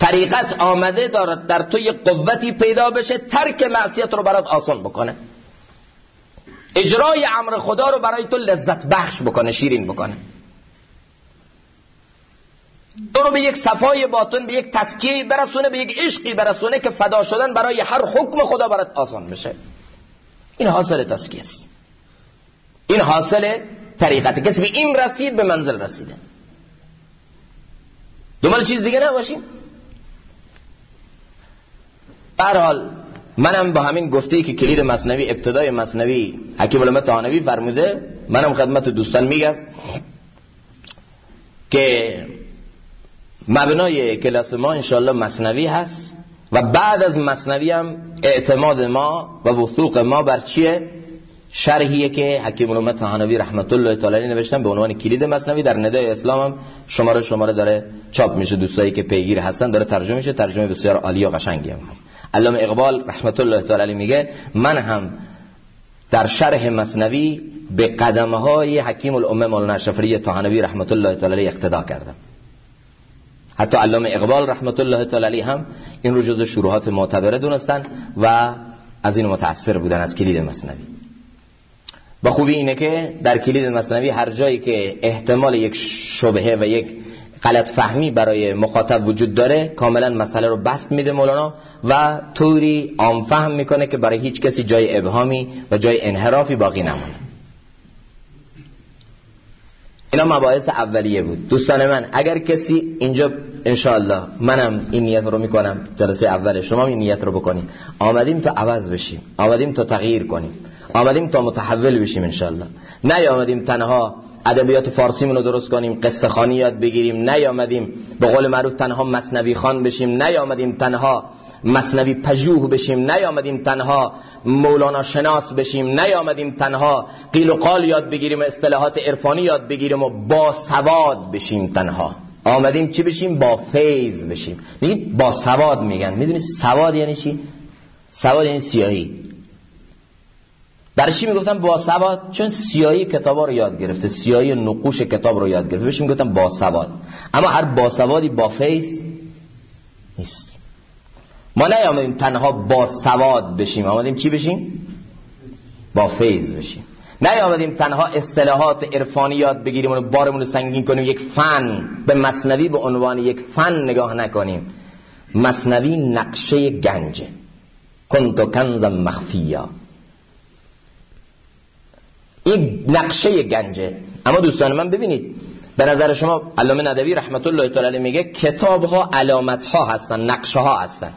[SPEAKER 1] طریقت آمده دارد در تو یک قوتی پیدا بشه ترک معصیت رو برات آسان بکنه. اجرای امر خدا رو برای تو لذت بخش بکنه شیرین بکنه. تو رو به یک صفای باطن به یک تسکیه برسونه به یک عشقی برسونه که فدا شدن برای هر حکم خدا برات آسان بشه. این حاصل تسکیه است. این حاصل طریقت کسی به این رسید به منزل رسیده. دنبال چیز دیگه نباشیم. برحال منم با همین گفته که کلید مصنوی ابتدای مصنوی حکیم علامه تانوی فرموده منم خدمت دوستان میگم که مبنای کلاس ما انشالله مصنوی هست و بعد از مصنوی هم اعتماد ما و وثوق ما بر چیه؟ شرحیه که حکیم علامه تهانوی رحمت الله تعالی نوشتن به عنوان کلید مصنوی در ندای اسلام هم شماره شماره داره چاپ میشه. دوستایی که پیگیر هستن داره ترجمه میشه. ترجمه بسیار عالی و قشنگی هم هست. علامه اقبال رحمت الله تعالی میگه من هم در شرح مصنوی به قدمه های حکیم الامه مولانا شفری تهانوی رحمت الله تعالی اقتدا کردم. حتی علامه اقبال رحمت الله تعالی هم این رو جز شروحات معتبره دونستن و از این متاثر بودن از کلید مصنوی. با خوبی اینه که در کلید مصنوی هر جایی که احتمال یک شبهه و یک غلط فهمی برای مخاطب وجود داره کاملا مسئله رو بست میده مولانا و طوری عام فهم می‌کنه که برای هیچ کسی جای ابهامی و جای انحرافی باقی نمونه اینا مباحث اولیه بود. دوستان من اگر کسی اینجا انشالله منم این نیت رو می‌کنم جلسه اوله شما این نیت رو بکنیم آمدیم تا عوض بشیم. آمدیم تا تغییر کنیم. آمدیم تا متحول بشیم نه آمدیم تنها ادبیات فارسی رو درست کنیم قصه خانی یاد بگیریم. نیامدیم به قول معروف تنها مصنوی خان بشیم. نیامدیم تنها مصنوی پژوه بشیم. نیامدیم تنها مولانا شناس بشیم. نیامدیم تنها قیل و قال یاد بگیریم اصطلاحات عرفانی یاد بگیریم و با سواد بشیم تنها. آمدیم چی بشیم؟ با فیض بشیم. میگید با سواد میگن. می‌دونی سواد یعنی چی؟ سواد یعنی سیاهی. برای چی می‌گفتم با سواد؟ چون سیاهی کتابا رو یاد گرفته سیاهی نقوش کتاب رو یاد گرفته. بهش می‌گفتم با سواد. اما هر با سوادی با فیض نیست. ما نیامدیم تنها با سواد بشیم. آمدیم چی بشیم؟ با فیض بشیم. نیامدیم تنها اصطلاحات عرفانی یاد بگیریم و بارمون رو سنگین کنیم. یک فن به مصنوی به عنوان یک فن نگاه نکنیم. مصنوی نقشه گنجه کنتو کنز مخفیا. این نقشه گنجه. اما دوستان من ببینید به نظر شما علامه ندوی رحمت الله تعالی میگه کتاب ها علامت ها هستن نقشه ها هستن.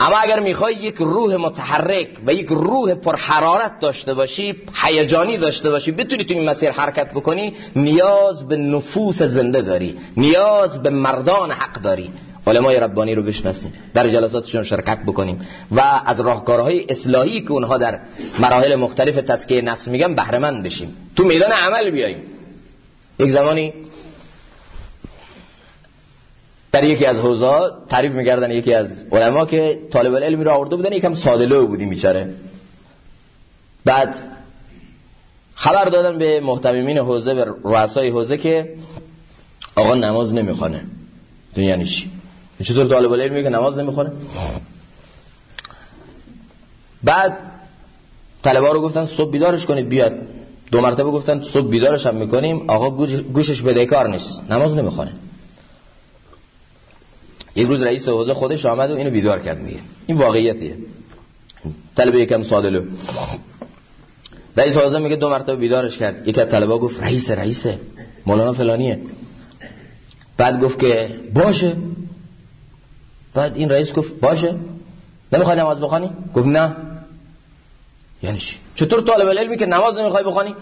[SPEAKER 1] اما اگر می‌خوای یک روح متحرک و یک روح پرحرارت داشته باشی هیجانی داشته باشی بتونی تو این مسیر حرکت بکنی نیاز به نفوس زنده داری نیاز به مردان حق داری. علمای ربانی رو بشناسیم. در جلساتشون شرکت بکنیم. و از راهکارهای اصلاحی که اونها در مراحل مختلف تسکیه نفس میگن بهره بشیم. تو میدان عمل بیاییم. یک زمانی در یکی از حوزه تعریف میگردن یکی از علما که طالب العلمی رو آورده بودن یکم ساده لو بودی بیچاره. بعد خبر دادن به محتممین حوزه به رؤسای حوزه که آقا نماز نمی‌خونه یعنی چی چطور طالب العلمی که نماز نمی‌خونه؟ بعد طلبه رو گفتن صبح بیدارش کنید بیاد. دو مرتبه گفتن صبح بیدارش هم می‌کنیم آقا گوشش بدهکار نیست. نماز نمی‌خونه. یک روز رئیس حوزه خودش آمد و اینو بیدار کرد میگه. این واقعیتیه. طلبه یکم سادلو رئیس حوزه میگه دو مرتبه بیدارش کرد. یک از طلبه گفت رئیس رئیسه. مولانا فلانیه. بعد گفت که باشه. بعد این رئیس گفت باشه. نمی‌خوای نماز بخوانی؟ گفت نه. یعنی چی؟ چطور طالب العلمی که نماز نمی‌خوای بخوانی؟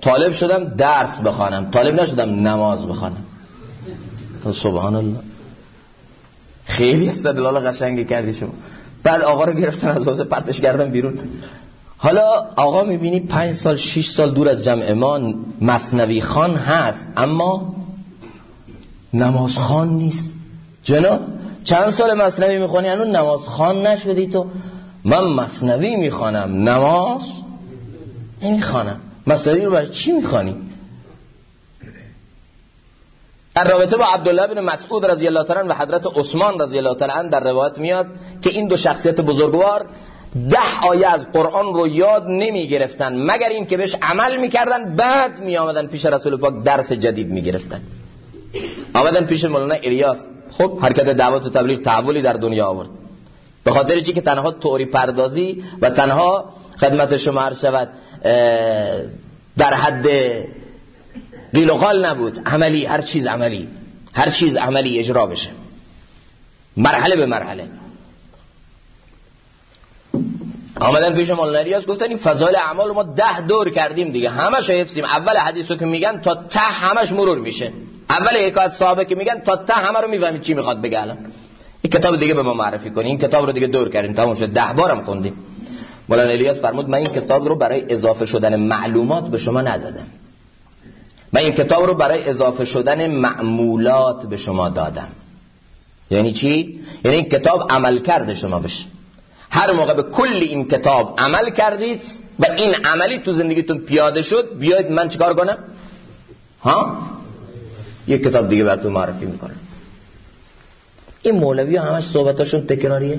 [SPEAKER 1] طالب شدم درس بخوانم. طالب نشدم نماز بخوانم. سبحان الله خیلی استدلال قشنگی کردی شما. بعد آقا رو گرفتن از حوزه پرتش کردن بیرون. حالا آقا می‌بینی پنج سال شش سال دور از جمع ما مصنوی خان هست اما نماز خان نیست. جناب چند سال مصنوی می‌خونی؟ هنو نماز خان نشدی تو. من مصنوی می‌خوانم. نماز نمی‌خوانم. مصنوی رو برای چی می‌خوانی؟ در رابطه با عبدالله بن مسعود رضی الله تعالی و حضرت عثمان رضی الله تعالی در روایت میاد که این دو شخصیت بزرگوار ده آیه از قرآن رو یاد نمی گرفتن مگر این که بهش عمل می‌کردن بعد می آمدن پیش رسول پاک درس جدید می گرفتن آمدن پیش مولانا الیاس. خب حرکت دعوت و تبلیغ تحولی در دنیا آورد. به خاطر چی که تنها توری پردازی و تنها خدمت شما عرض شود در حد قیل و قال نبود. عملی هر چیز عملی هر چیز عملی اجرا بشه. مرحله به مرحله. آمدن پیش مولانا الیاس گفتن این فضایل اعمال ما ده دور کردیم دیگه. همش حفظیم. اول حدیثو که میگن تا ته همش مرور میشه. اول حکایت صحابه که میگن تا ته همه رو می‌فهمید چی می‌خواد بگه الان. این کتاب دیگه به ما معرفی کنی. این کتاب رو دیگه دور کردیم. تموم شد. ده بارم خوندیم. مولانا الیاس فرمود من این کتاب رو برای اضافه شدن معلومات به شما ندادم. من این کتاب رو برای اضافه شدن معمولات به شما دادم. یعنی چی؟ یعنی این کتاب عمل کرده شما بشه. هر موقع به کل این کتاب عمل کردید و این عملی تو زندگیتون پیاده شد بیاید من چیکار کنم؟ ها؟ یک کتاب دیگه براتون معرفی می‌کنه این مولوی همش صحبتاشون تکراریه.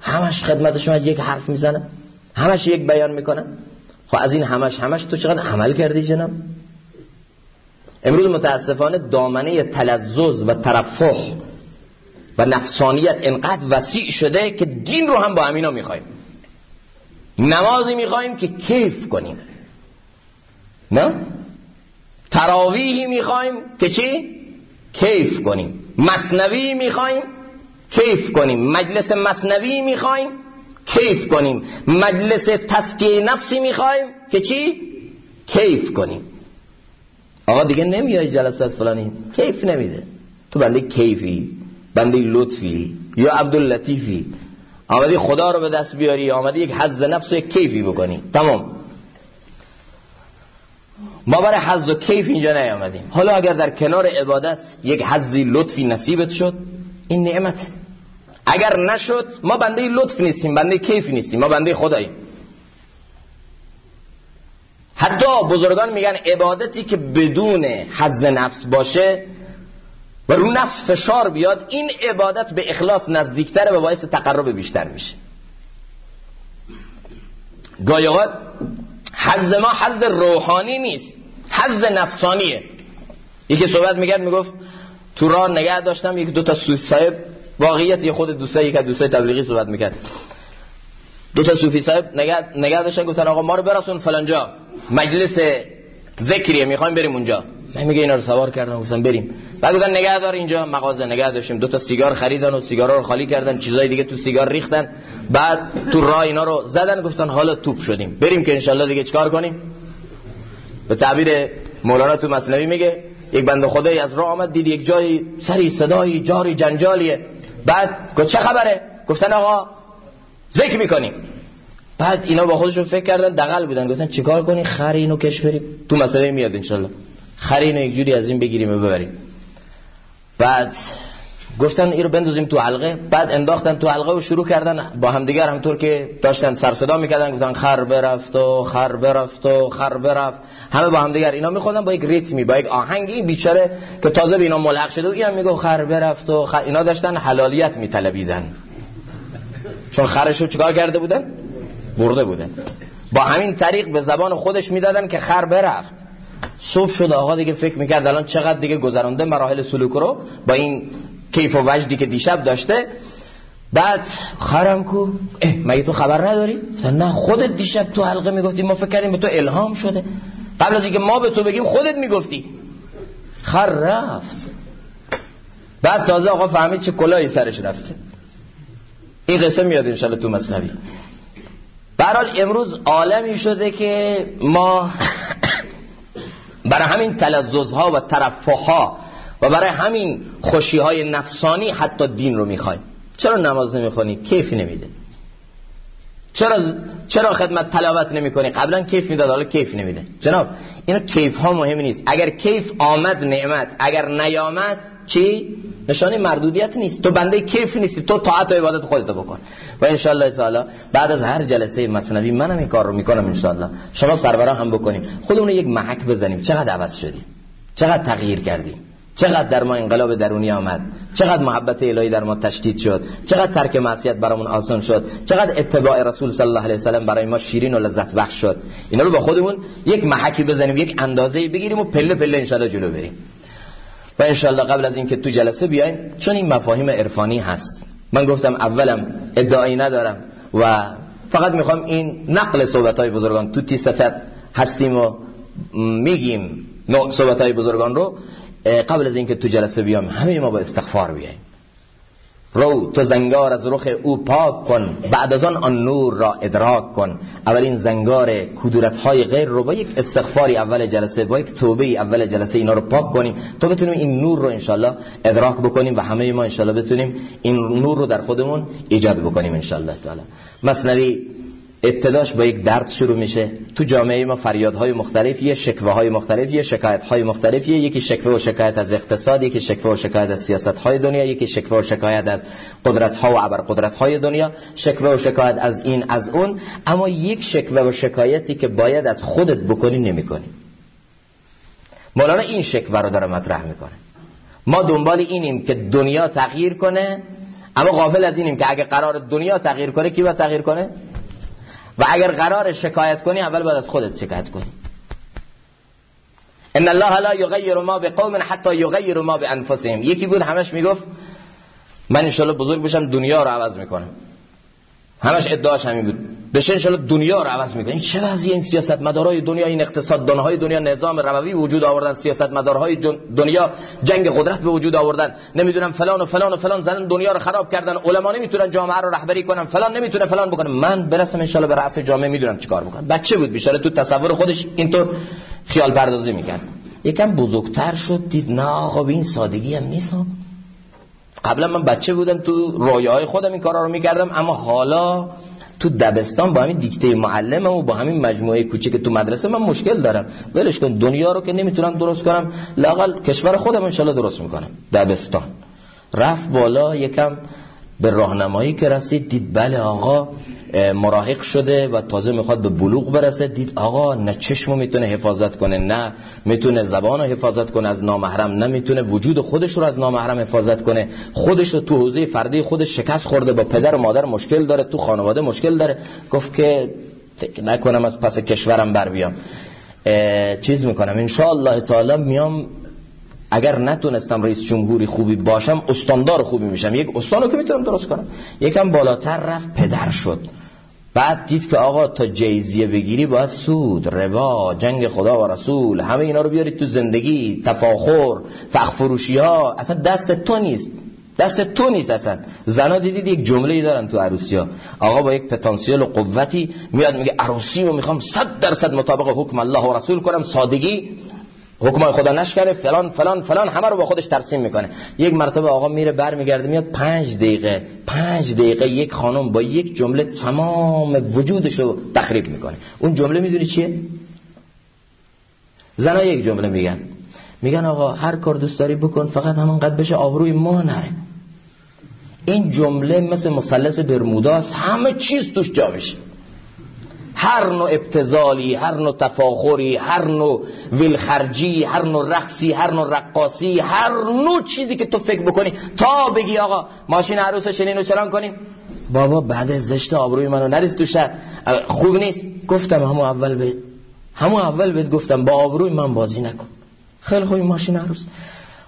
[SPEAKER 1] همش خدمتشون از یک حرف می‌زنه. همش یک بیان می‌کنه. خب از این همش همش تو چقدر عمل کردی جناب؟ امروز متاسفانه دامنه تلزز و ترفح و نفسانیت انقدر وسیع شده که دین رو هم با همینا می‌خوایم. نمازی می‌خوایم که کیف کنیم. نه؟ تراویحی می‌خوایم که چی؟ کیف کنیم. مصنوی می‌خوایم کیف کنیم. مجلس مصنوی می‌خوایم کیف کنیم. مجلس تسکیه نفسی می‌خوایم که چی؟ کیف کنیم. آقا دیگه نمیای جلسات فلانی. کیف نمیده. تو بنده کیفی بنده لطفی یا عبداللطیفی. آمدی خدا رو به دست بیاری آمدی یک حز نفس و یک کیفی بکنی. تمام. ما برای حز و کیف اینجا نیامدیم. حالا اگر در کنار عبادت یک حزی لطفی نصیبت شد این نعمت. اگر نشد ما بنده لطف نیستیم بنده کیف نیستیم ما بنده خداییم. حتی بزرگان میگن عبادتی که بدون حز نفس باشه و رو نفس فشار بیاد این عبادت به اخلاص نزدیکتره و باعث تقرب بیشتر میشه. گایقات حز ما حز روحانی نیست. حز نفسانیه. یکی صحبت میگرد می‌گفت تو راه نگه داشتم یک دو تا صوفی صاحب واقعیت یه خود دوستای یک دوستای تبلیغی صحبت می‌کرد. دو تا صوفی صاحب نگه, نگه داشتن گفتن آقا ما رو برسون فلانجا مجلس ذکریه می‌خوایم بریم اونجا. من میگه اینا رو سوار کردم. گفتم بریم. بعد گفتن نگه دار اینجا. مغازه نگه داشتیم دو تا سیگار خریدن و سیگارا رو خالی کردن چیزای دیگه تو سیگار ریختن. بعد تو راه اینا رو زدن گفتن حالا توپ شدیم. بریم که انشالله دیگه چیکار کنیم؟ به تعبیر مولانا تو مصنوی میگه یک بند خدایی از راه آمد دید یک جای سری صدایی جاری جنجالیه. بعد گفت چه خبره؟ گفتن آقا ذکر می‌کنیم. بعد اینا با خودشون فکر کردن دقل بودن. گفتن چیکار کنی خر اینو کش بریم. تو مسئله میاد انشالله. خر اینو یک جوری از این بگیریم و ببریم. بعد گفتن این رو بندازیم تو حلقه. بعد انداختن تو حلقه و شروع کردن. با همدیگر همطور که داشتن سر صدا می‌کردن گفتن خر برفت و خر برفت و خر برفت. همه با همدیگر اینا میخوندن با یک ریتمی با یک آهنگی بیچاره که تازه به اینا ملحق شده و اینم میگه خر برفت و خر اینا داشتن حلالیت میطلبیدن. چون خرشو چیکار کرده بودن؟ برده بودن. با همین طریق به زبان خودش می‌دادن که خر برفت. صبح شد آقا دیگه فکر می‌کرد الان چقدر دیگه گذرانده مراحل سلوک رو. با این کیف و وجدی که دیشب داشته. بعد خرم کو. اه مگه تو خبر نداری؟ نه خودت دیشب تو حلقه می‌گفتی ما فکر کردیم به تو الهام شده. قبل از اینکه ما به تو بگیم خودت می‌گفتی. خر رفت. بعد تازه آقا فهمید چه کلاهی سرش رفته. این قصه میاد انشالله تو مصنوی. برحال امروز عالمی شده که ما <coughs> برای همین تلززها و ترفها و برای همین خوشی های نفسانی حتی دین رو می‌خوایم. چرا نماز نمی‌خونی؟ کیفی نمیده. چرا چرا خدمت تلاوت نمی‌کنی؟ قبلا کیف می‌داد حالا کیف نمیده. جناب اینا کیف ها مهم نیست. اگر کیف آمد نعمت اگر نیامد چی؟ نشانی مردودیت نیست. تو بنده کیف نیستی. تو طاعت و عبادت خودت بکن. و ان تعالی بعد از هر جلسه مصنوی منم این کار رو می‌کنم ان شما سربرا هم بکنیم. خودمون یک محک بزنیم. چقدر عوض شدیم؟ چقدر تغییر کردیم؟ چقدر در ما انقلاب درونی آمد؟ چقدر محبت الهی در ما تشدید شد؟ چقدر ترک معصیت برامون آسان شد؟ چقدر اتباع رسول صلی الله علیه وسلم برای ما شیرین و لذت بخش شد؟ اینا رو با خودمون یک محکی بزنیم یک اندازه بگیریم و پله پله انشالله جلو بریم. و انشالله قبل از اینکه تو جلسه بیایم چون این مفاهیم عرفانی هست. من گفتم اولم ادعایی ندارم و فقط می‌خوام این نقل صحبت های بزرگان تو تی هستیم و میگیم صحبت های بزرگان رو. قبل از اینکه تو جلسه بیام همه ما با استغفار بیایم رو تو زنگار از رخ او پاک کن بعد از آن آن نور را ادراک کن. اولین زنگار کدورت های غیر رو با یک استغفاری اول جلسه با یک توبه اول جلسه اینا رو پاک کنیم تا بتونیم این نور رو انشالله ادراک بکنیم و همه ما انشالله بتونیم این نور رو در خودمون ایجاد بکنیم انشالله تعالی. مصنوی ابتداش با یک درد شروع میشه. تو جامعه ما فریادهای مختلف یه شکوه های مختلف یه شکایت های مختلف یکی شکوه و شکایت از اقتصاد یکی شکوه و شکایت از سیاست های دنیا یکی شکوه و شکایت از قدرت ها و عبر قدرت های دنیا شکوه و شکایت از این از اون. اما یک شکوه و شکایتی که باید از خودت بکنی نمی‌کنی. مولانا این شکوه رو داره مطرح می‌کنه. ما دنبال اینیم که دنیا تغییر کنه اما غافل از اینیم که اگه قرار دنیا تغییر کنه کی باید تغییر کنه؟ و اگر قرار شکایت کنی اول باید از خودت شکایت کنی. ان الله لا یغیر ما بقوم حتی یغیر ما بانفسهم. یکی بود همش می‌گفت من ان بزرگ بشم دنیا رو عوض می‌کنم. همش ادعاش همین بود. بشه انشالله دنیا رو عوض می‌کنه. این چه وضعی این سیاست مدارهای دنیا؟ این اقتصاد های دنیا نظام ربوی وجود آوردن سیاست مدارهای دنیا جنگ قدرت به وجود آوردن. نمی‌دونم فلان و فلان و فلان زنن دنیا رو خراب کردن. علما نمی‌تونن جامعه رو رهبری کنن. فلان نمی‌تونه فلان بکنه. من برسم انشالله به رأس جامعه می‌دونم چیکار بکنم. بچه بود بیچاره تو تصور خودش اینطور خیال پردازی می‌کرد. یکم بزرگتر شد دید نه آقا این سادگی هم نیست قبلا من بچه بودم تو رویاهای خودم این کارا رو می‌کردم اما حالا تو دبستان با همین دیکته معلمم و با همین مجموعه کوچیک تو مدرسه من مشکل دارم. ولش کن دنیا رو که نمی‌تونم درست کنم لاقل کشور خودم انشالله درست می‌کنم. دبستان. رفت بالا یکم به راهنمایی که رسید دید بله آقا مراهق شده و تازه می‌خواد به بلوغ برسه. دید آقا نه چشمو می‌تونه حفاظت کنه نه می‌تونه زبان رو حفاظت کنه از نامحرم نه می‌تونه وجود خودش رو از نامحرم حفاظت کنه. خودش رو تو حوزه فردی خودش شکست خورده با پدر و مادر مشکل داره تو خانواده مشکل داره. گفت که فکر نکنم از پس کشورم بر بیام. چیز می‌کنم. انشاءالله تعالی میام اگر نتونستم رئیس جمهوری خوبی باشم استاندار خوبی میشم. یک استانو که می‌تونم درست کنم. یکم بالاتر رفت پدر شد. بعد دید که آقا تا جیزیه بگیری باید سود ربا جنگ خدا و رسول همه اینا رو بیارید تو زندگی تفاخر فخفروشی ها اصلا دست تو نیست. دست تو نیست اصلا. زنا دیدید یک جمله ای دارن تو عروسی ها آقا با یک پتانسیل و قوتی میاد میگه عروسی رو می‌خوام صد درصد مطابق حکم الله و رسول کنم. سادگی. حکم خدا نشکنه فلان فلان فلان همه رو با خودش ترسیم می‌کنه. یک مرتبه آقا میره بر میگرده میاد پنج دقیقه پنج دقیقه یک خانم با یک جمله تمام وجودش رو تخریب می‌کنه. اون جمله می‌دونی چیه؟ زنها یک جمله میگن. میگن آقا هر کار دوست داری بکن فقط همون قد بشه آبروی ما نره. این جمله مثل مثلث برموداست همه چیز توش جا میشه. هر نوع ابتزالی هر نوع تفاخری هر نوع ویلخرجی هر نوع رقصی هر نوع رقاصی هر نوع چیزی که تو فکر بکنی تا بگی آقا ماشین عروس شنین و چران کنیم. بابا بعد زشت آبروی منو نریز تو شهر. خوب نیست؟ گفتم همون اول بهت. همون اول بهت گفتم با آبروی من بازی نکن. خیلی خوبی ماشین عروس.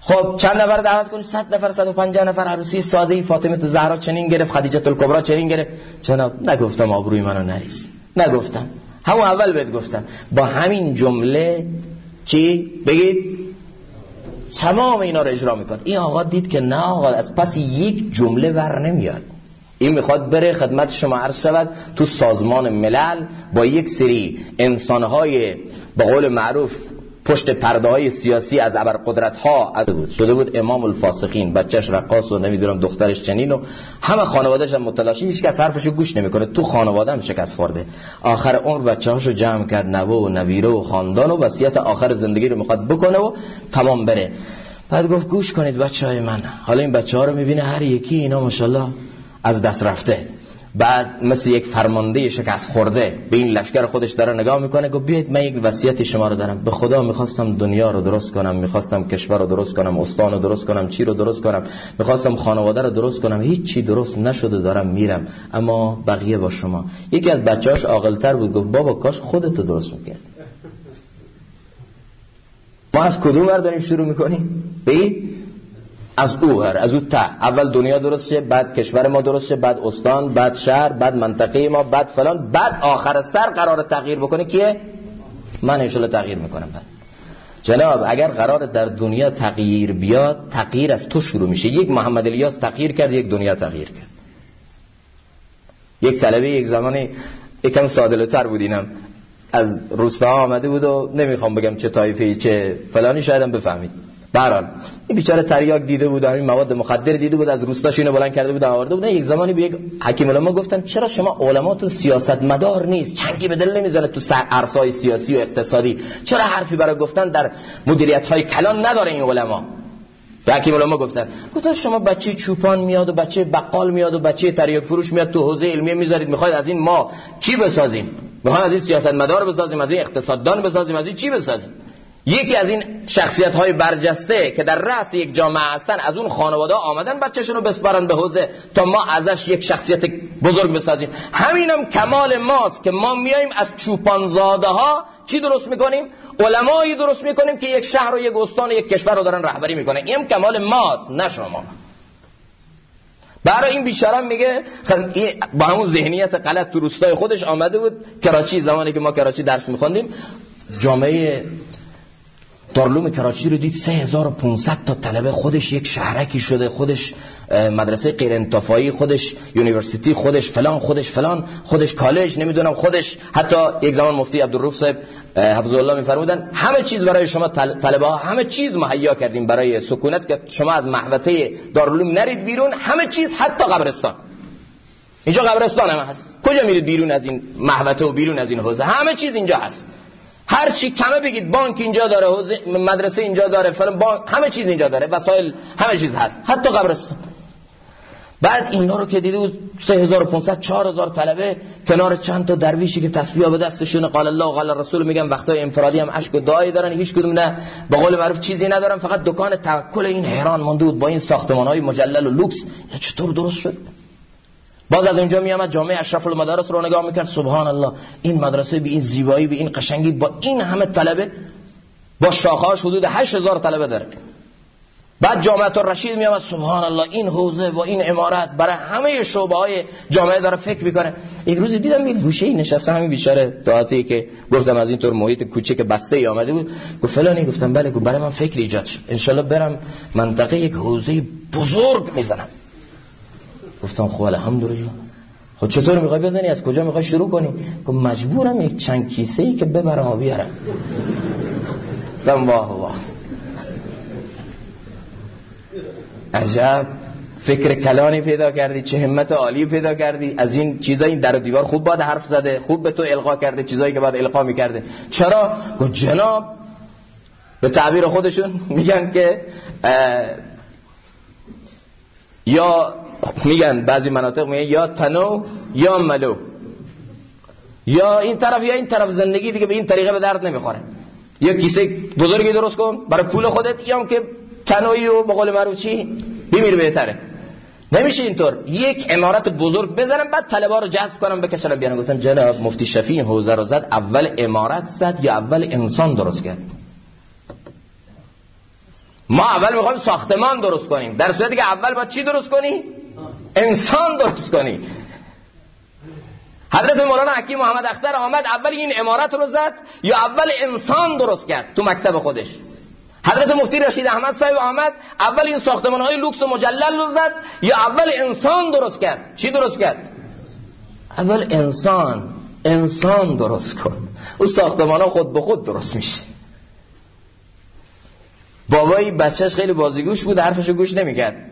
[SPEAKER 1] خب چند نفر دعوت کنی؟ 100 نفر 150 نفر. عروسی ساده فاطمه زهرا چنین گرفت خدیجه الکبرا چنین گرفت. جناب نگفتم آبروی منو نریز. نگفتم. همون اول بهت گفتم. با همین جمله چی؟ بگید. تمام اینا رو اجرا میکن این آقا دید که نه آقا از پس یک جمله ور نمیاد. این می‌خواد بره خدمت شما عرض شود تو سازمان ملل با یک سری انسانهای به قول معروف پشت پرده های سیاسی از ابر قدرت ها از بود شده بود امام الفاسقین بچهش رقاص و نمی‌دونم دخترش چنین و همه خانوادهش هم متلاشی هیچ کس حرفشو گوش نمی‌کنه. تو خانواده هم شکست خورده. آخر عمر بچه‌هاشو جمع کرد نوه و نویره و خاندان و وصیت آخر زندگی رو می‌خواد بکنه و تمام بره. بعد گفت گوش کنید بچه های من. حالا این بچه ها رو می‌بینه هر یکی اینا ماشاءالله از دست رفته. بعد مثل یک فرمانده شکست خورده به این لشکر خودش داره نگاه می‌کنه گفت بیاید من یک وصیت شما رو دارم. به خدا می‌خواستم دنیا رو درست کنم می‌خواستم کشور رو درست کنم استان رو درست کنم چی رو درست کنم می‌خواستم خانواده رو درست کنم. هیچ چی درست نشده دارم میرم. اما بقیه با شما. یکی از بچه‌هاش عاقل‌تر بود گفت بابا کاش خودت رو درست می‌کرد ما از کدوم ور داریم شروع می‌کنیم؟ بی از او هر از او تا اول دنیا درست شه بعد کشور ما درست شه بعد استان بعد شهر بعد منطقه ما بعد فلان بعد آخر سر قرار تغییر بکنه. کیه؟ من انشالله تغییر می‌کنم. بعد جناب اگر قرار در دنیا تغییر بیاد تغییر از تو شروع میشه. یک محمد الیاس تغییر کرد یک دنیا تغییر کرد. یک طلبه یک زمانی یکم سادلتر بود اینم. از روستا آمده بود و نمی‌خوام بگم چه طایفه چه فلانی شایدم بفهمید. برحال. این بیچاره تریاک دیده بود این مواد مخدر دیده بود از روستاش اینو بلند کرده بود آورده بود. یک زمانی به یک حکیم علما گفتن چرا شما علماتون سیاست مدار نیست؟ چنگی به دل نمی‌زنه تو سر عرصای سیاسی و اقتصادی. چرا حرفی برای گفتن در مدیریت های کلان نداره این علما؟ به حکیم علما گفتن. گفتن شما بچه چوپان میاد و بچه بقال میاد و بچه تریاک فروش میاد تو حوزه علمی می‌ذارید می‌خواید از این ما چی بسازیم؟ می‌خوایم از این سیاست مدار بسازیم از این اقتصاددان بسازیم از این چی بسازیم؟ یکی از این شخصیت های برجسته که در رأس یک جامعه هستن از اون خانواده آمدن بچهشون رو بسپارن به حوزه تا ما ازش یک شخصیت بزرگ بسازیم. همینم کمال ماست که ما میایم از چوپانزاده ها چی درست می‌کنیم؟ علمایی درست می‌کنیم که یک شهر و یک استان و یک کشور رو دارن رهبری می‌کنن. این کمال ماست نه شما. برای این بیچاره میگه با همون ذهنیت غلط تو روستای خودش آمده بود کراچی زمانی که ما کراچی درس میخوندیم جامعه دارالعلوم کراچی رو دید 3500 تا طلبه خودش یک شهرکی شده خودش مدرسه غیر انتفاعی خودش university خودش فلان خودش فلان خودش کالج نمی‌دونم خودش حتی یک زمان مفتی عبدالروف صاحب حفظه الله میفرمودن همه چیز برای شما طلبه ها همه چیز مهیا کردیم برای سکونت که شما از محوطه دارالعلوم نرید بیرون همه چیز حتی قبرستان. اینجا قبرستان هم هست. کجا میرید بیرون از این محوطه و بیرون از این حوزه؟ همه چیز اینجا هست. هر چی کمه بگید بانک اینجا داره مدرسه اینجا داره فلان بانک همه چیز اینجا داره وسایل همه چیز هست. حتی قبرستان. بعد اینا رو که بود 3500 4000 طلبه کنار چند تا درویشی که تسبیح به دستشون قال الله و قال رسول میگن وقتای انفرادی هم اشک و دعایی دارن هیچ کدوم نه. به قول معروف چیزی ندارن فقط دکان توکل این حیران مونده بود با این ساختمان های مجلل و لوکس. چطور درست شد؟ باز از اونجا میامد جامعه اشرف المدارس رو نگاه می‌کرد. سبحان الله این مدرسه به این زیبایی به این قشنگی با این همه طلبه با شاخه‌اش حدود 8000 طلبه داره. بعد جامعه رشید میامد سبحان الله این حوزه و این امارت برای همه شعبه های جامعه داره فکر می‌کنه. یک روز دیدم یه گوشه ای نشسته همین بیچاره دعاتی که گفتم از اینطور محیط کوچیک بسته ای آمده بود. گفت فلانی. گفتم بله گفت برای من فکر ایجاد شد. انشالله برم منطقه یک حوزه بزرگ می‌زنم. گفتم خب الحمدلله. خب چطور می‌خوای بزنی؟ از کجا می‌خوای شروع کنی؟ گفت مجبورم یک چند کیسه ای که ببرم و بیارم. دم واه واه. عجب. فکر کلانی پیدا کردی چه همت عالی پیدا کردی. از این چیزای این در و دیوار خوب باید حرف زده خوب به تو القا کرده چیزایی که باید القا می‌کرده. چرا؟ گفت جناب به تعبیر خودشون میگن که یا میگن بعضی مناطق میگن یا تنو یا ملو. یا این طرف یا این طرف زندگی دیگه به این طریقه به درد نمی‌خوره. یا کیسه بزرگی درست کن برای پول خودت یا که تنوی و به قول معروف چی؟ بمیر بهتره. نمیشه اینطور. یک امارت بزرگ بزنم بعد طلبا رو جذب کنم بکشن بیان گفتم جناب مفتی شفیع حوزه رو زد اول امارت زد یا اول انسان درست کرد؟ ما اول می‌خوایم ساختمان درست کنیم. در صورتی که اول باید چی درست کنی؟ انسان درست کنی. حضرت مولانا حکیم محمد اختر آمد اول این امارت رو زد یا اول انسان درست کرد تو مکتب خودش. حضرت مفتی رشید احمد صاحب آمد اول این ساختمان های لوکس و مجلل رو زد یا اول انسان درست کرد. چی درست کرد؟ اول انسان انسان درست کن. او ساختمان ها خود به خود درست میشه. بابایی بچهش خیلی بازیگوش بود حرفشو گوش نمی‌کرد.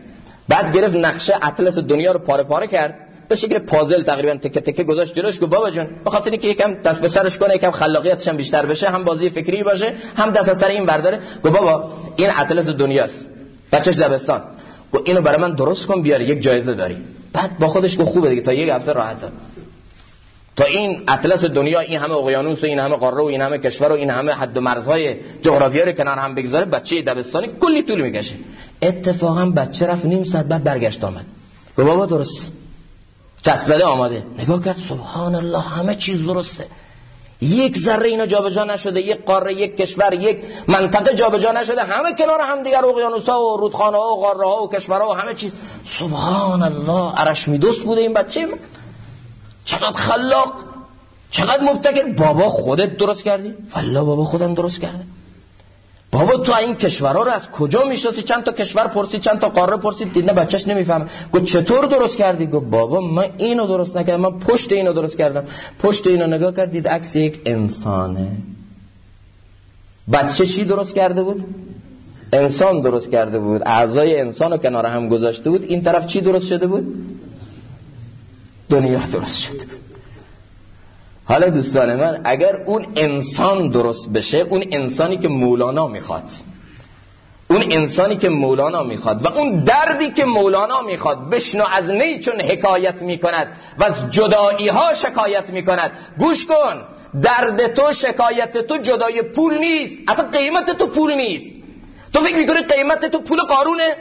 [SPEAKER 1] بعد گرفت نقشه اطلس دنیا رو پاره پاره کرد. به شکل پازل تقریبا تکه تکه گذاشت جلوش گفت بابا جون به خاطر اینکه یکم دست به سرش کنه یکم خلاقیتش هم بیشتر بشه هم بازی فکری باشه هم دست از سر این برداره گفت بابا این اطلس دنیاست. بچهش دبستان. گفت اینو برای من درست کن بیاره یک جایزه داری. بعد با خودش گفت خوبه دیگه تا یک هفته راحته تا این اطلس دنیا این همه اقیانوس و این همه قاره و این همه کشور و این همه حد و مرزهای جغرافیایی رو کنار هم بگذاره بچه دبستانی کلی طول می‌کشه. اتفاقا بچه رفت نیم ساعت بعد برگشت آمد. گفت بابا درست. چسبده آماده. نگاه کرد سبحان الله همه چیز درسته. یک ذره اینا جابجا نشده یک قاره یک کشور یک منطقه جابجا نشده همه کنار هم دیگر اقیانوس ها و رودخانه ها و قاره ها و کشورها و همه چیز. سبحان الله ارشمیدس بوده این بچه. چقدر خلاق چقدر مبتکر. بابا خودت درست کردی؟ والله بابا خودم درست کرده بابا تو این کشورها رو از کجا می‌شناسی؟ چند تا کشور پرسی چند تا قاره پرسی؟ دید نه بچهش نمی‌فهمه. گفت چطور درست کردی؟ گفت بابا من اینو درست نکردم. من پشت اینو درست کردم. پشت اینو نگاه کردید عکس یک انسانه. بچه چی درست کرده بود؟ انسان درست کرده بود. اعضای انسان رو کنار هم گذاشته بود. این طرف چی درست شده بود؟ دنیا درست شده بود. حالا دوستان من اگر اون انسان درست بشه اون انسانی که مولانا می‌خواد اون انسانی که مولانا می‌خواد و اون دردی که مولانا می‌خواد بشنو از نی چون حکایت می‌کند و از جدایی ها شکایت می‌کند. گوش کن درد تو شکایت تو جدای پول نیست. اصلا قیمت تو پول نیست. تو فکر می‌کنی قیمت تو پول قارونه؟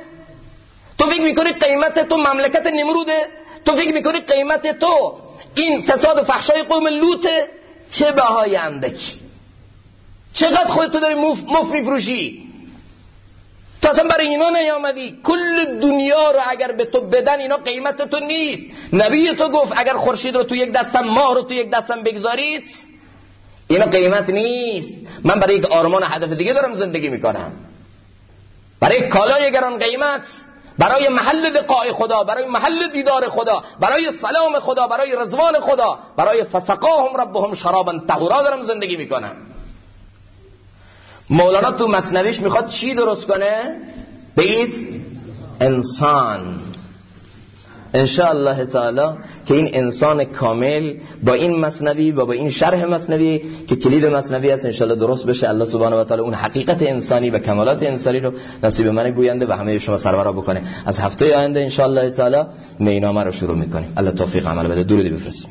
[SPEAKER 1] تو فکر می‌کنی قیمت تو مملکت نمروده؟ تو فکر می‌کنی قیمت تو این فساد و فحشای قوم لوته چه بهای اندکی؟ چقدر خودتو داری مف, مف میفروشی؟ تو اصلا برای اینا نیامدی. کل دنیا رو اگر به تو بدن اینا قیمت تو نیست. نبی تو گفت اگر خورشید رو تو یک دستم ماه رو تو یک دستم بگذارید اینا قیمت نیست. من برای یک آرمان هدف دیگه دارم زندگی می‌کنم. برای کالای گران قیمت. برای محل لقاء خدا برای محل دیدار خدا برای سلام خدا برای رضوان خدا برای فسقاهم ربهم شرابا طهورا دارم زندگی می‌کنم. مولانا تو مصنویش می‌خواد چی درست کنه؟ بگید انسان. الله تعالی که این انسان کامل با این مصنوی و با این شرح مصنوی که کلید مصنوی است انشاءالله درست بشه. الله سبحانه و تعالی اون حقیقت انسانی و کمالات انسانی رو نصیب من گوینده و همه شما سرورا بکنه. از هفته آینده الله تعالی مینامه رو شروع می‌کنیم. الله توفیق عمل بده. درودی بفرستیم.